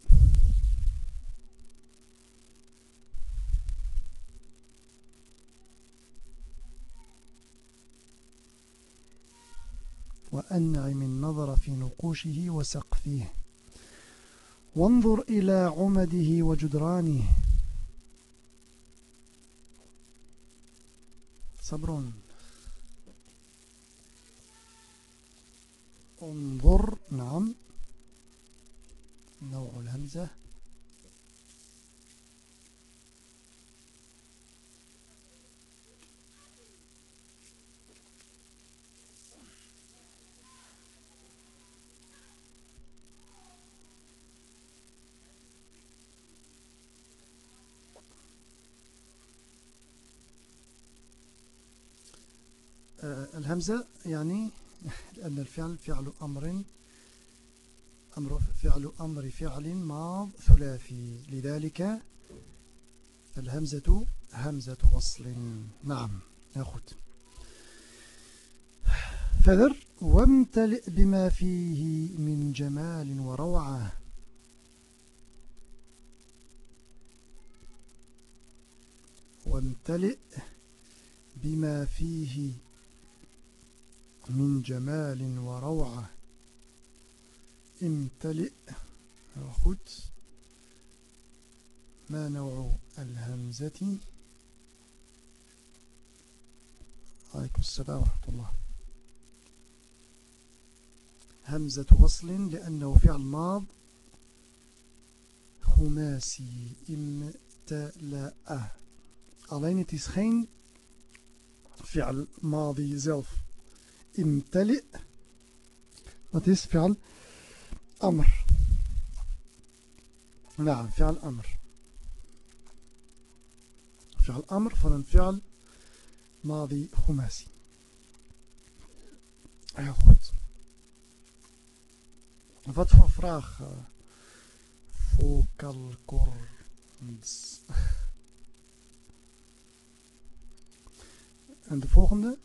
وأنعم النظر في نقوشه وسقفه. وانظر إلى عمده وجدرانه. صبر انظر نعم. نوع الهمزة. الهمزة يعني لأن الفعل فعل أمر أمر فعل أمر فعل ماض ثلاثي. لذلك الهمزة همزة وصل. نعم يا فذر وامتلئ بما فيه من جمال وروعة. وامتلئ بما فيه من جمال وروعة. امتلئ goed ما نوع الهمزة؟ عليكم السلام ورحمة الله. همزة وصل لأنه فعل ماض. خماسي امتلأ. is geen فعل ماضي zelf امتلئ dat is فعل أمر نعم فعل أمر فعل أمر van فعل ماضي خماسي heel goed wat voor vraag vocal cords en de volgende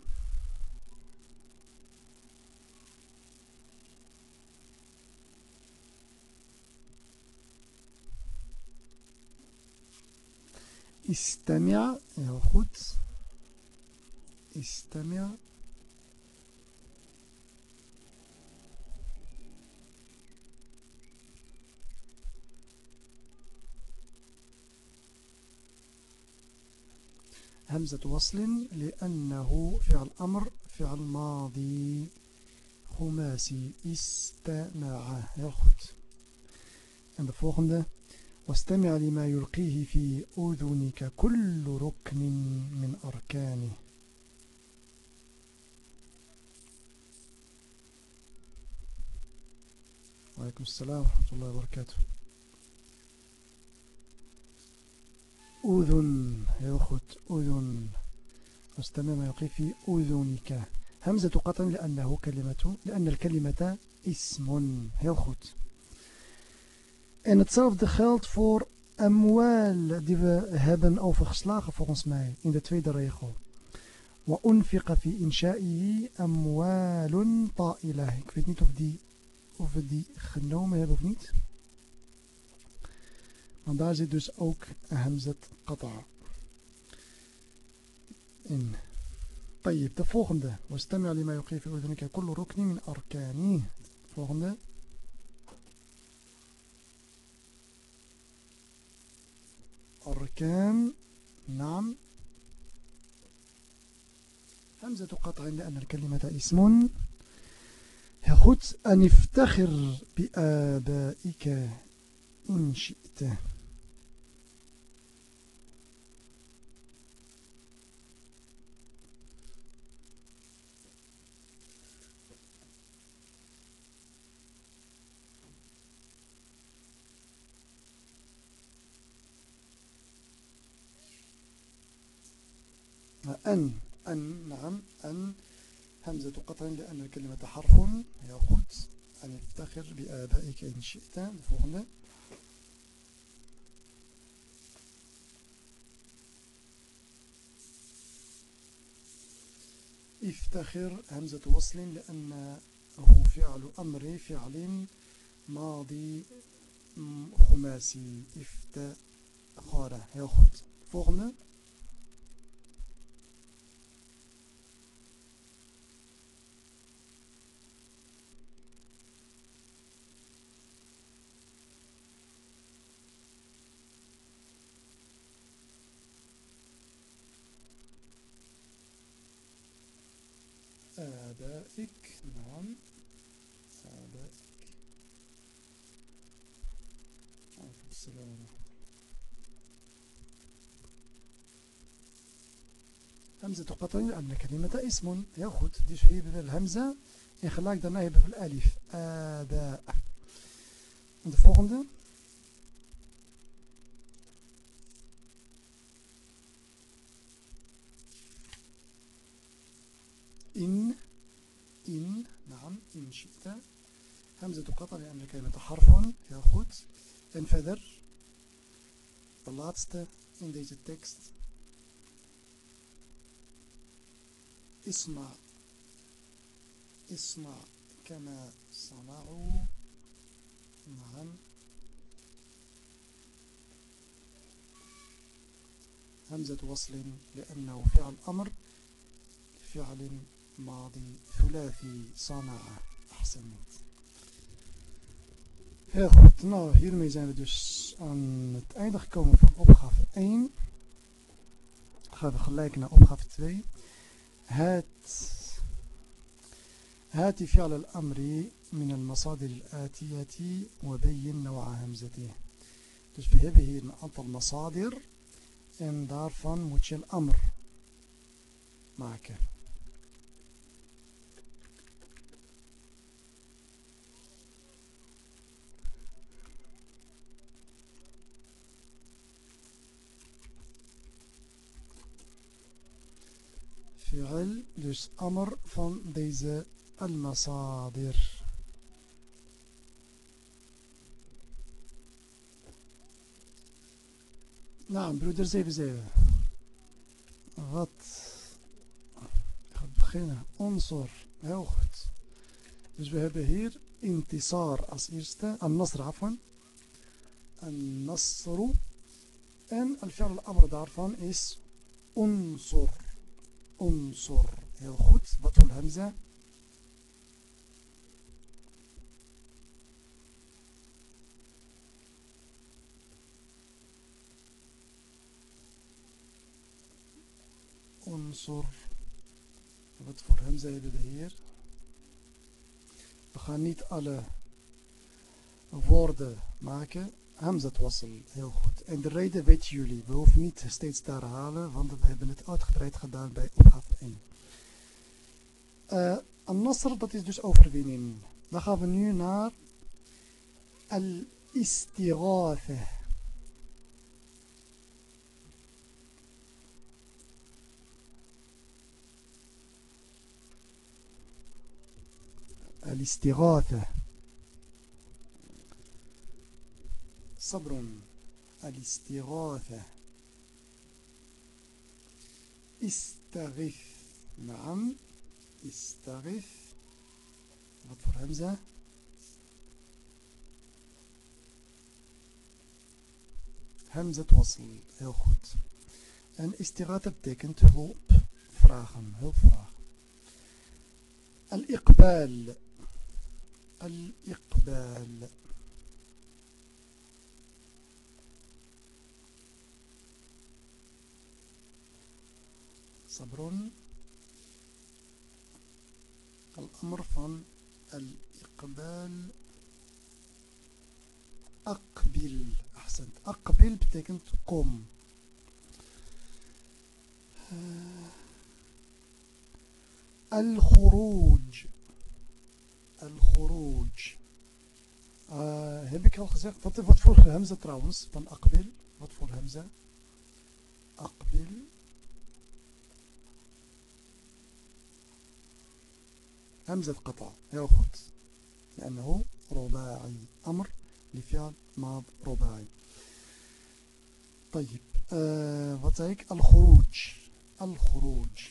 استمع goed استمع. همزة وصل لأنه فعل أمر فعل ماضي خماسي استمع. heel goed en de volgende. واستمع لما يلقيه في أذنك كل ركن من أركانه. وعليكم السلام ورحمة الله وبركاته. أذن يأخذ أذن. واستمع ما يلقيه في أذنك. همزة قطع لأنه كلمة لأن الكلمة اسم. يأخذ En hetzelfde geldt voor amwal die we hebben overgeslagen volgens mij in de tweede regel. Wa unfiqa fi insha'ihi amwalun ta'ila. Ik weet niet of, die, of we die genomen hebben of niet. Want daar zit dus ook hamzat qata' in. طيب de volgende. واستمع لما يقول في أذنك كل ركن من أركانه. Volgende. أركان. نعم. همزة قطع لأن الكلمة اسم. يا أن افتخر بآبائك إن شئت. أن أن نعم أن همزة قطع لأن الكلمة حرف يأخذ أن افتخر بآبائك إن شئت. volgende افتخر همزة وصل لأنه فعل أمر فعل ماضي خماسي. افتخار heel goed volgende آبائك نعم. آبائك عليكم السلام ورحمة همزة قطع لأن كلمة اسم heel goed dus hier hebben we الهمزة en gelijk daarna hebben we en de volgende إن إن نعم إن شئت همزة قطع لأن كلمة حرف heel goed en verder de laatste in deze اسمع. اسمع كما صنعوا نعم. همزة وصل لأنه فعل أمر. فعل ماضي ثلاثي صنع أحسنت Heel goed, nou hiermee zijn we dus aan het einde gekomen van opgave 1. Dan gaan we gelijk naar opgave 2. Het هات فعل الأمر من المصادر الآتية وبين نوع همزته Dus we hebben hier een aantal masadir en daarvan moet je een amr maken. Fi'al, dus amr van deze al-masadir. Nou, broeder 77. Wat? Ik ga beginnen. Onsor. Heel goed. Dus we hebben hier intisar als eerste. An-nasr afwan. An-nasru. En al-fi'al al-amr daarvan is unsur. Onsor. Heel goed. Wat voor Hamza? Onsor. Wat voor Hamza hebben we hier? We gaan niet alle woorden maken. Hamzat wassel, heel goed. En de reden weten jullie. We hoeven niet steeds te herhalen, want we hebben het uitgebreid gedaan bij opgave 1. Uh, An-Nasr, dat is dus overwinning. Dan gaan we nu naar Al-Istighatha. Al-Istighatha. صبر الاستغاثة. استغث نعم استغث غطر همزة همزة وصل أخذ أن استغاثة بتكنت هلوب فراغم هلوب فراغ الإقبال الإقبال. صبر الأمر فن الإقبال أقبل أحسنت أقبل بتكنت قم آه، الخروج. الخروج. آه، هبك هل خزيق فطفت فور همزة تراونس. فن أقبل فطفت فور همزة أقبل. همزة قطع. goed لأنه رباعي. أمر لفعل ماض رباعي. طيب آه الخروج. الخروج.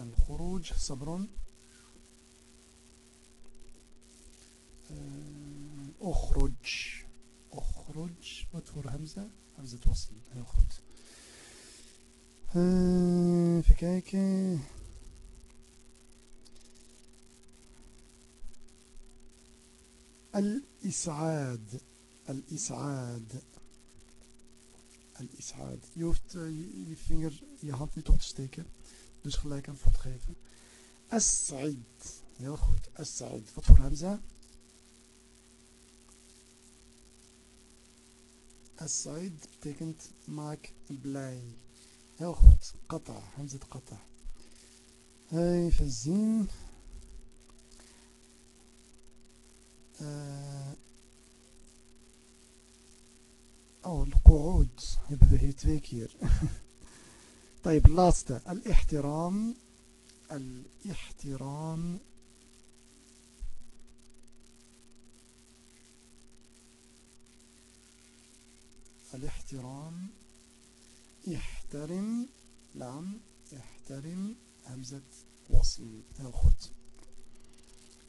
الخروج صبر. أخرج. أخرج. مدفور همزة. همزة توصيل هل اخرج آه، فكيك الإسعاد. الإسعاد. الإسعاد. يوفت يفينجر يهانت لتوقت شتيك دوش خلايك انفوت خيفه اسعد هل اخرج اسعد مدفور همزة. السعيد بتكنت ماك بلاي. ياخد قطع همزة قطع. هاي في الزين. آه، أو القعود. يبدو هي تفكير طيب لاستا الاحترام. الاحترام. الاحترام. احترم. نعم احترم همزة وصل heel goed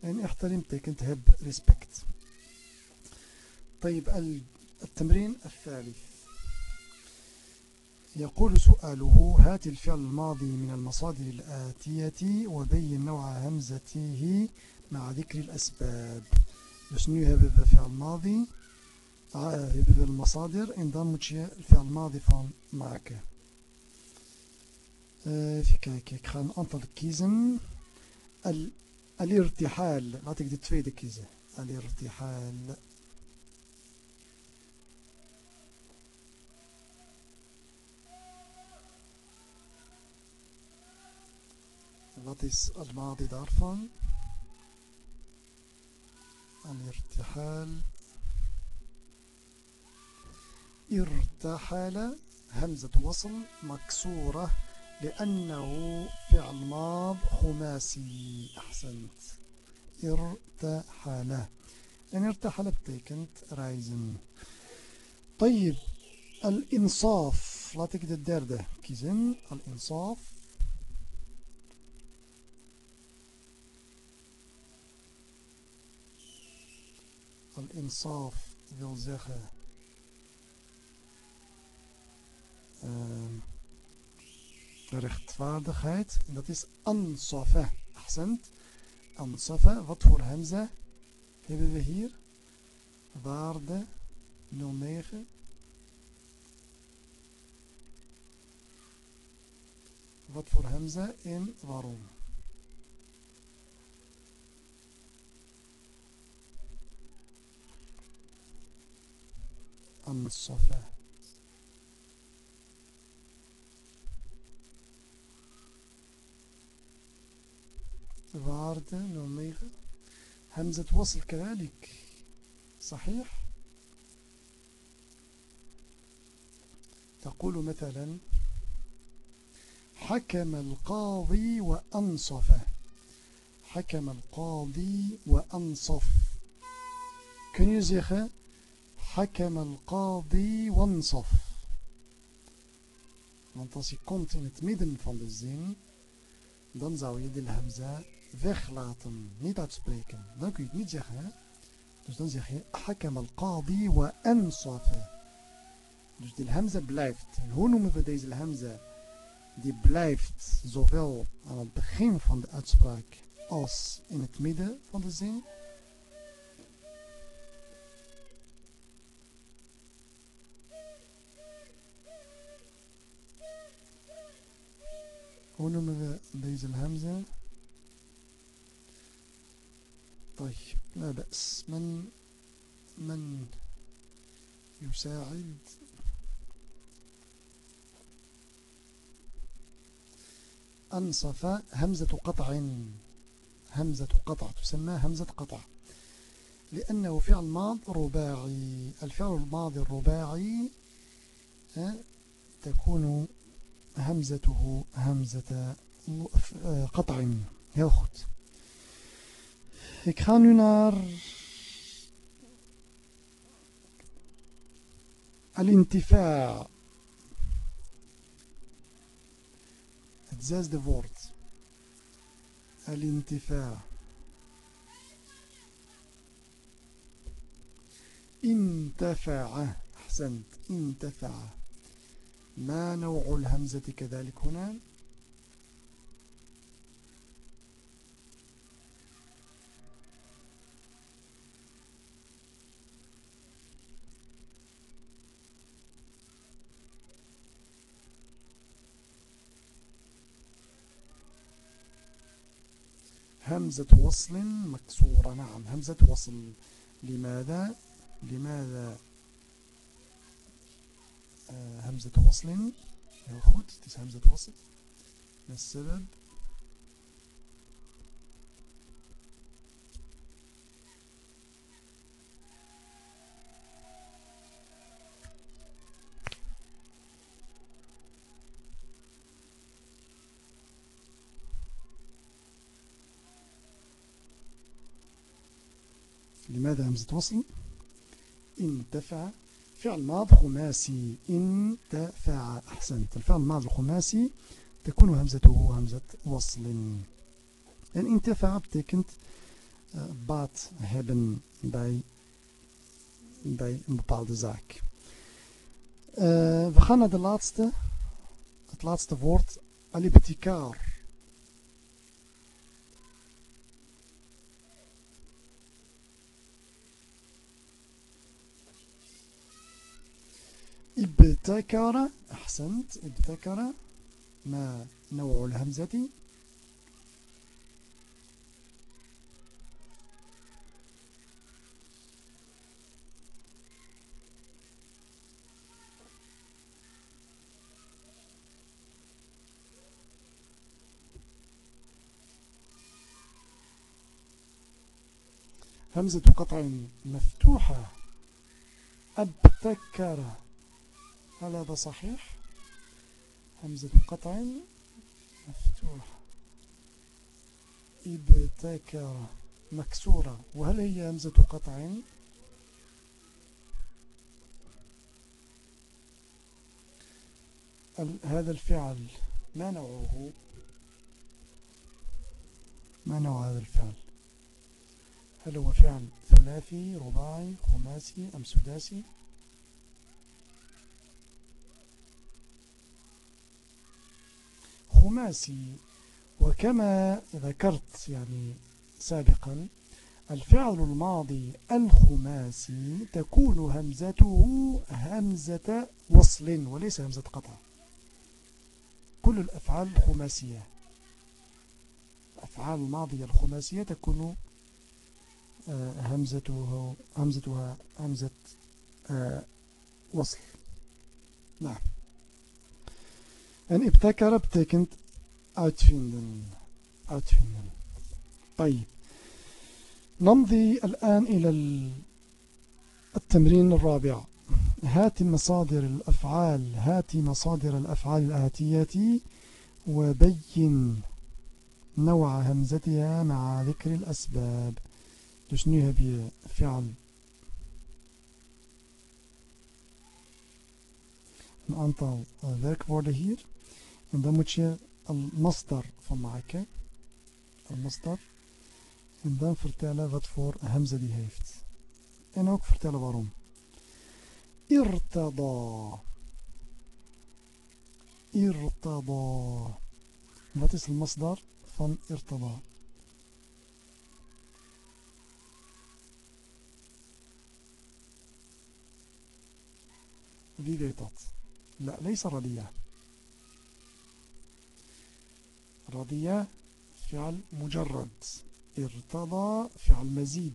en احترم betekent heb respect. طيب التمرين الثالث. يقول سؤاله هات الفعل الماضي من المصادر الآتية وبين نوع همزته مع ذكر الأسباب. dus nu hebben we فعل ماضي. Hebben we المصادر en dan moet je الفعل الماضي van maken. Even kijken, ik ga een aantal kiezen. Al-irtihal, laat ik de tweede kiezen. Al-irtihal. Wat is al-madi daarvan? Al-irtihal. ارتحل همزة وصل مكسورة لأنه فعل ماض خماسي. أحسنت. ارتحل. يعني ارتحل betekent reizen طيب الإنصاف. laat ik de derde kiezen الإنصاف. الإنصاف wil zeggen uh, rechtvaardigheid. En dat is ansafa. Ahsend. Ansafa. Wat voor hamza hebben we hier? Waarde 09. Wat voor hamza en waarom? Ansafa. وارد 09 همزة وصل كذلك. صحيح؟ تقول مثلا حكم القاضي وأنصف. حكم القاضي وأنصف. كن يزيخ حكم القاضي وأنصف. De zin. Dan zou je de hamza. Weglaten, niet uitspreken. Dan kun je het niet zeggen. Hè? Dus dan zeg je hakam al-qadi wa ansafa. Dus die hamza blijft. En hoe noemen we deze hamza? Die blijft zowel aan het begin van de uitspraak als in het midden van de zin. Hoe noemen we deze hamza? طيب لا بأس. من من يساعد؟ أنصف همزة قطع. همزة قطع تسمى همزة قطع لأنه فعل ماض رباعي. الفعل الماضي الرباعي تكون همزته همزة قطع. heel goed ik ga nu naar الانتفاع het zesde woord الانتفاع انتفع أحسنت انتفع ما نوع الهمزة كذلك هنا همزة وصل مكسورة. نعم همزة وصل. لماذا؟ لماذا؟ آه همزة وصل. is همزة وصل. ما السبب؟ لماذا همزة وصل انتفع فعل ماض خماسي. انتفع. أحسنت. الفعل الماض الخماسي تكون همزته همزة وصل. إن انتفع بتكنت آه، بات هبن باي باي مبالد زاك. uh, we gaan naar de laatste, het laatste woord, alibtikar. ابتكر أحسنت ابتكر ما نوع الهمزة. همزة قطع مفتوحة. ابتكر. هل هذا صحيح. همزة قطع. مفتوح. ابتكر مكسورة. وهل هي همزة قطع؟ هذا الفعل ما نوعه؟ ما نوع هذا الفعل؟ هل هو فعل ثلاثي رباعي خماسي أم سداسي؟ خماسي وكما ذكرت يعني سابقا الفعل الماضي الخماسي تكون همزته همزة وصل وليس همزة قطع. كل الأفعال الخماسية. الأفعال الماضية الخماسية تكون آه، همزته همزتها همزة آه، وصل. نعم. En ibtakara betekent uitvinden. Uitvinden. طيب. نمضي الآن إلى التمرين الرابع. هات مصادر الأفعال. هات مصادر الأفعال الآتية وبين نوع همزتها مع ذكر الأسباب. dus nu heb je فعل een aantal werkwoorden hier En dan moet je een masdar van maken. Een masdar. En dan vertellen wat voor hamza die heeft. En ook vertellen waarom. Irtada. Irtada. Wat is de masdar van irtada? Wie weet dat? لا ليس رديئة رضي فعل مجرد. ارتضى فعل مزيد.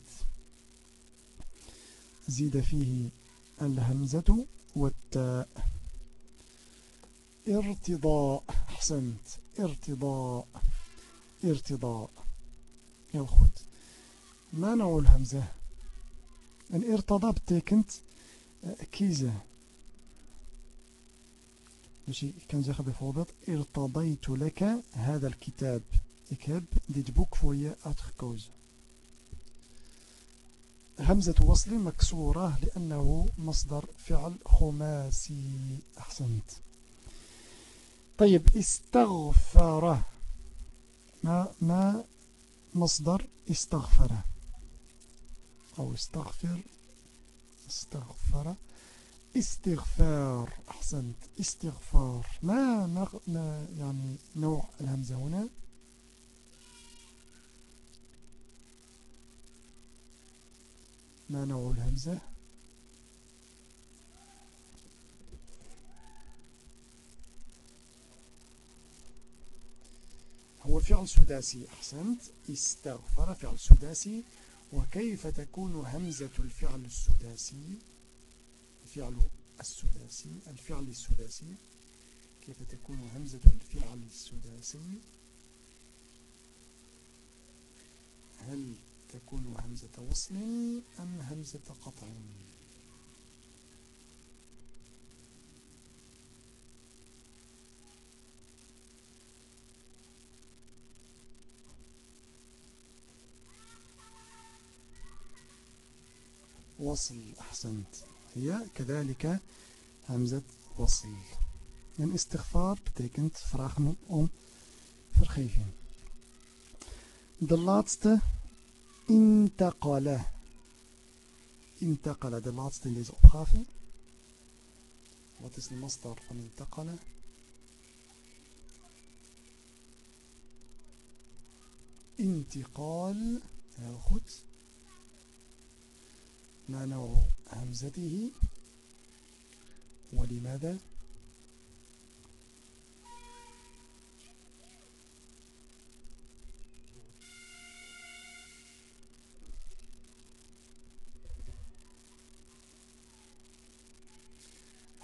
زيد فيه الهمزة والتاء. ارتضاء أحسنت. ارتضاء ارتضاء Heel goed. منع الهمزة؟ En irtada betekent uh, kiezen. Dus je kan zeggen bijvoorbeeld irtadaitu leka hada al-kitab. Ik heb dit boek voor je uitgekozen. همزة وصل مكسورة لأنه مصدر فعل خماسي أحسنت طيب استغفر ما, ما مصدر استغفر أو استغفر استغفر استغفار أحسنت. استغفار. ما, ما يعني نوع الهمزة هنا؟ ما نوع الهمزة؟ هو فعل سداسي. أحسنت. استغفر فعل سداسي. وكيف تكون همزة الفعل السداسي؟ الفعل السداسي الفعل السداسي كيف تكون همزة الفعل السداسي هل تكون همزة وصل أم همزة قطع؟ وصل أحسنت. هي كذلك همزة وصيل يعني استغفار بتاكنت فراخ من أم فرخيفين The last انتقل انتقل The last in this opgave What is the انتقل انتقال. هل خد همزته ولماذا؟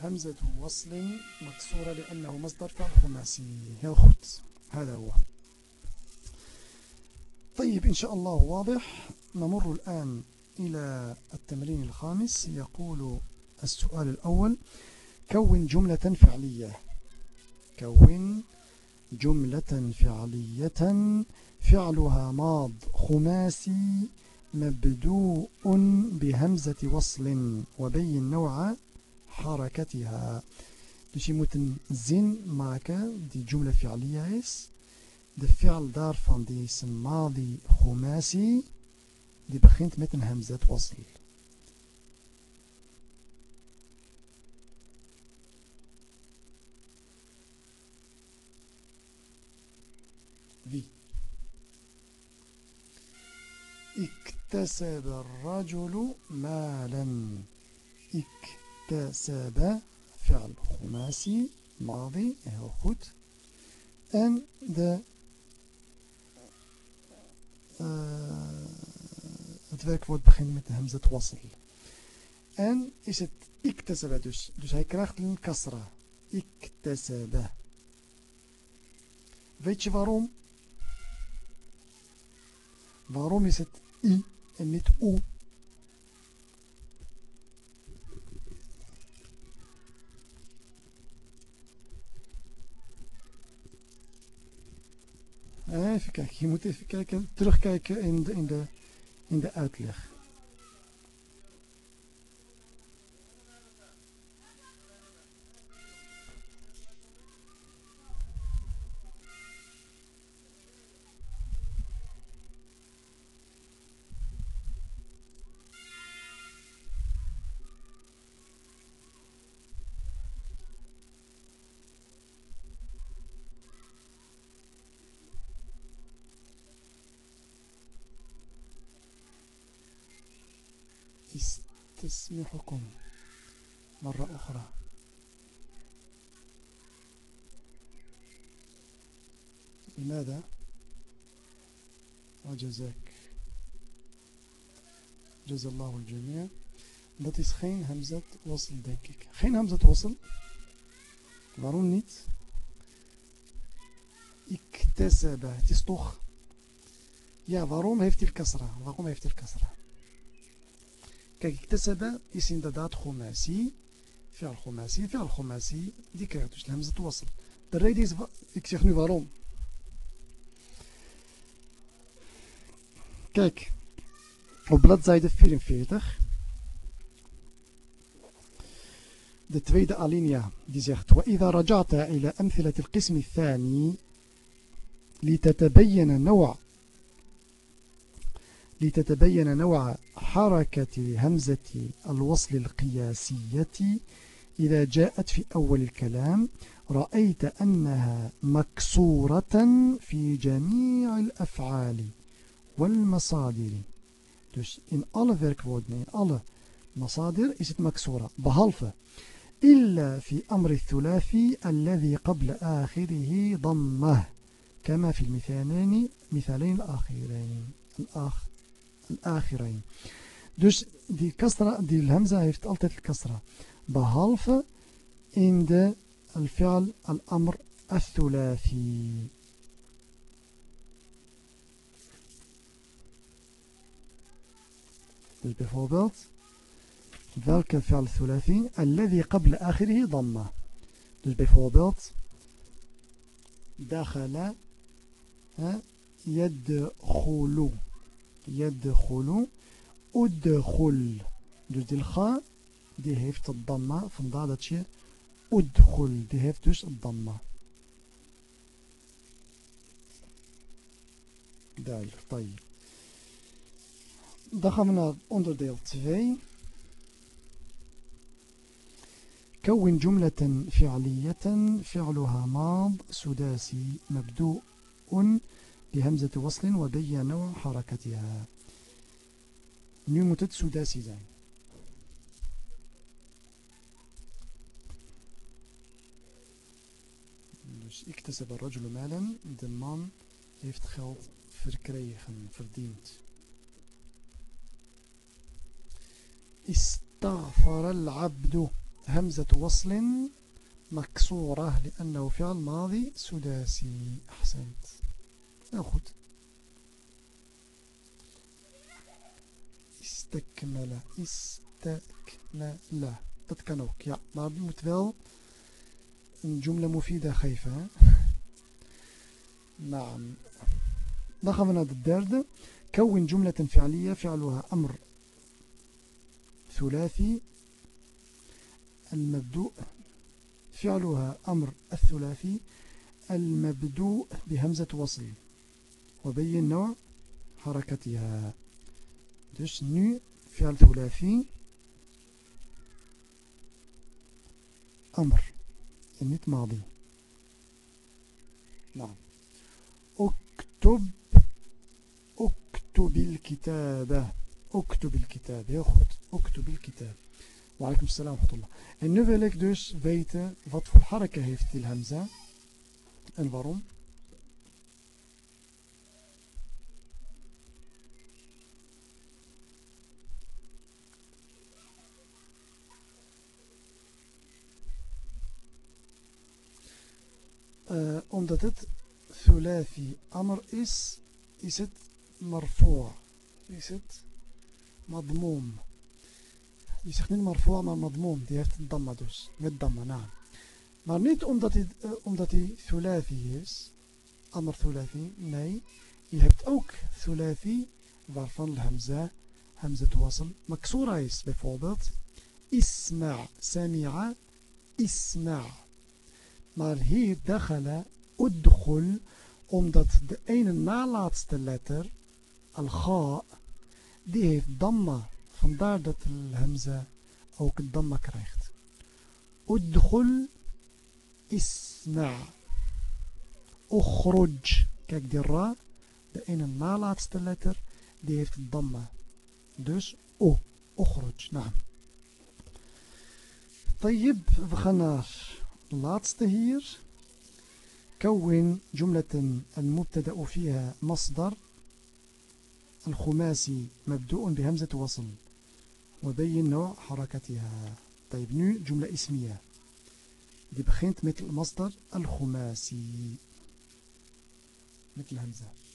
همزة وصل مكسورة لأنه مصدر فعل خماسي. heel هذا هو. طيب إن شاء الله واضح. نمر الآن إلى التمرين الخامس يقول السؤال الأول كون جملة فعلية كون جملة فعلية فعلها ماض خماسي مبدوء بهمزة وصل وبين نوع حركتها Dus je moet een zin maken die jumla fi'aliya is. De fi'al daarvan die is een khumasi. Die begint met een hamzat wasl. Wie? اكتسب الرجل مالا اكتسب فعل خماسي ماضي heel goed en de uh, Het werkwoord begint met de hamzat wasl. En is het iktasaba dus. Dus hij krijgt een kasra. Iktasaba. Weet je waarom? Waarom is het i en niet u? Even kijken, je moet even kijken, terugkijken in de, in de in de uitleg. تسمحكم مرة أخرى لماذا وجزاك جزا الله الجميع dat is geen hamzat wasl denk ik geen hamzat wasl waarom niet iktasaba het is toch Ja, waarom heeft hij kasra? Waarom heeft hij kasra? Kijk, iktasaba is inderdaad khumasi. Fi'al khumasi. Fi'al khumasi, die krijgt dus hamza wasl. De reden is, ik zeg nu waarom. Kijk, op bladzijde 44. De tweede alinea die zegt وإذا رجعت إلى أمثلة القسم الثاني لتتبين نوع لتتبين نوع حركة همزة الوصل القياسية. إذا جاءت في أول الكلام رأيت أنها مكسورة في جميع الأفعال والمصادر. Dus in alle werkwoorden, in alle masadir is het maksura. Behalve إلا في أمر الثلاثي الذي قبل آخره ضمه كما في المثالين مثالين الآخرين. الآخ الآخرين Dus die kasra, die hamza heeft altijd kasra. Behalve in de al-fi'al al-amr al-thulathi. Dus bijvoorbeeld, welke fi'al thulathi? Alladhi qabla akhirihi dhamma. Dus bijvoorbeeld, dakhala yadkhulu. Yadkhulu. Udkhul. Dus die ga, die heeft het dhamma. Vandaar dat je udkhul, die heeft dus het dhamma. Duidelijk, tayyip. Dan gaan we naar onderdeel 2. كون جملة فعلية فعلها ماض سداسي مبدوء بهمزة وصل وبي نوع حركتها. نيمت سداسي زين dus اكتسب الرجل مالا de man heeft فردينت. استغفر العبد همزة وصل مكسورة لأنه فعل ماضي سداسي أحسنت. نأخذ istakmala, istakmala. Dat kan ook, ja. Maar je moet wel een jumla mufida geven. Nou, dan gaan we naar de derde. كون جملة فعلية فعلها أمر ثلاثي المبدوء فعلها أمر الثلاثي المبدوء بهمزة وصل وبين نوع حركتها. دوش نو فعل ثلاثي. أمر النت ماضي. نعم. اكتب اكتب الكتاب. اكتب الكتاب. يا اخت اكتب الكتاب. وعليكم السلام ورحمة الله. النوفلك دوش بيت فضف الحركة هيفتي الهمزة الورم uh, omdat het thulathi amr is, is het marfoor. Is het madmoom. Je zegt niet marfoor, maar madmoom. Die heeft een damma dus. Met damma, naam. Maar niet omdat hij, uh, omdat hij thulathi is. Amr thulathi. Nee. Je hebt ook thulathi waarvan hamza, hamza wasl, maksura is. Bijvoorbeeld. Isma' sami'a isma' Maar hier dakhala udkhul, omdat de ene nalaatste letter, al-gha, die heeft damma. Vandaar dat de hamza ook een damma krijgt. Udkhul isma. Ukhruj. Kijk, die ra, de ene nalaatste letter, die heeft damma. Dus o, ukhruj. Nou. طيب we gaan naar laatste hier كون جملة المبتدأ فيها مصدر. الخماسي مبدوء بهمزة وصل. وبين نوع حركتها. طيب nu جملة اسمية. die begint met المصدر الخماسي. met الهمزة.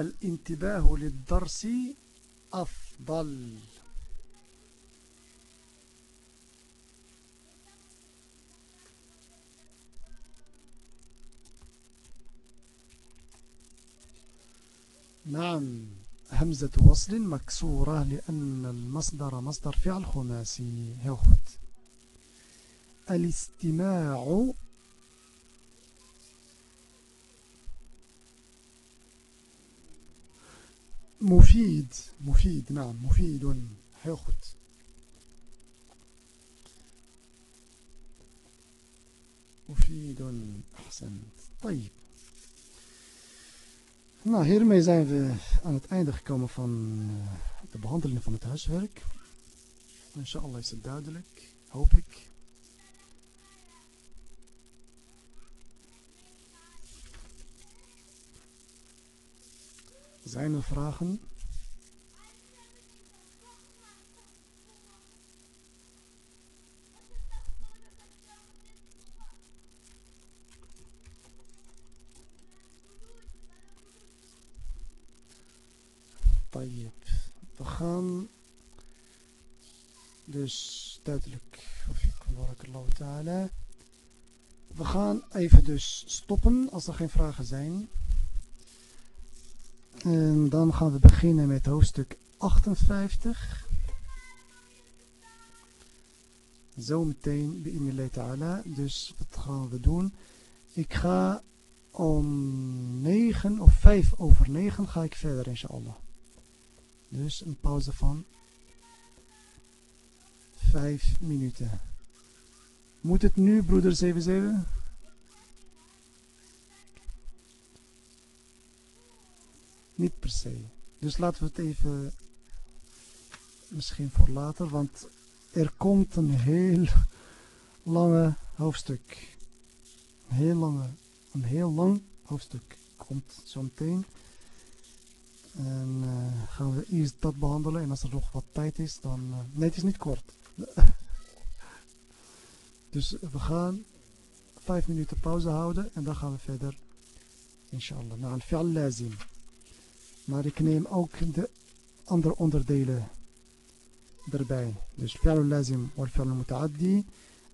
الانتباه للدرس أفضل. نعم همزة وصل مكسورة لأن المصدر مصدر فعل خماسي. الاستماع مفيد مفيد نعم مفيد heel goed مفيد أحسنت طيب Nou, hiermee zijn we aan het einde gekomen van de behandeling van het huiswerk. Inshallah is het duidelijk, hoop ik. Zijn er vragen? We gaan dus duidelijk. We gaan even dus stoppen als er geen vragen zijn en dan gaan we beginnen met hoofdstuk 58 zometeen bij ta'ala dus wat gaan we doen ik ga om 9 of 5 over 9 ga ik verder inshallah dus een pauze van 5 minuten. Moet het nu, broeder 77? Niet per se. Dus laten we het even misschien voor later, want er komt een heel lange hoofdstuk. Een heel lange, een heel lang hoofdstuk komt zo meteen. En uh, gaan we eerst dat behandelen. En als er nog wat tijd is, dan... Uh, nee, het is niet kort. dus we gaan vijf minuten pauze houden. En dan gaan we verder. Inshallah. Naar al-fi'al lazim. Maar ik neem ook de andere onderdelen erbij. Dus fi'al lazim wal-fi'al muta'addi.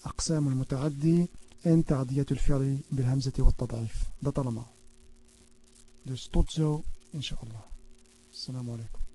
أقسام المتعدي en تعدية الفعل بالهمزة والتضعيف dat allemaal dus tot zo inshallah السلام عليكم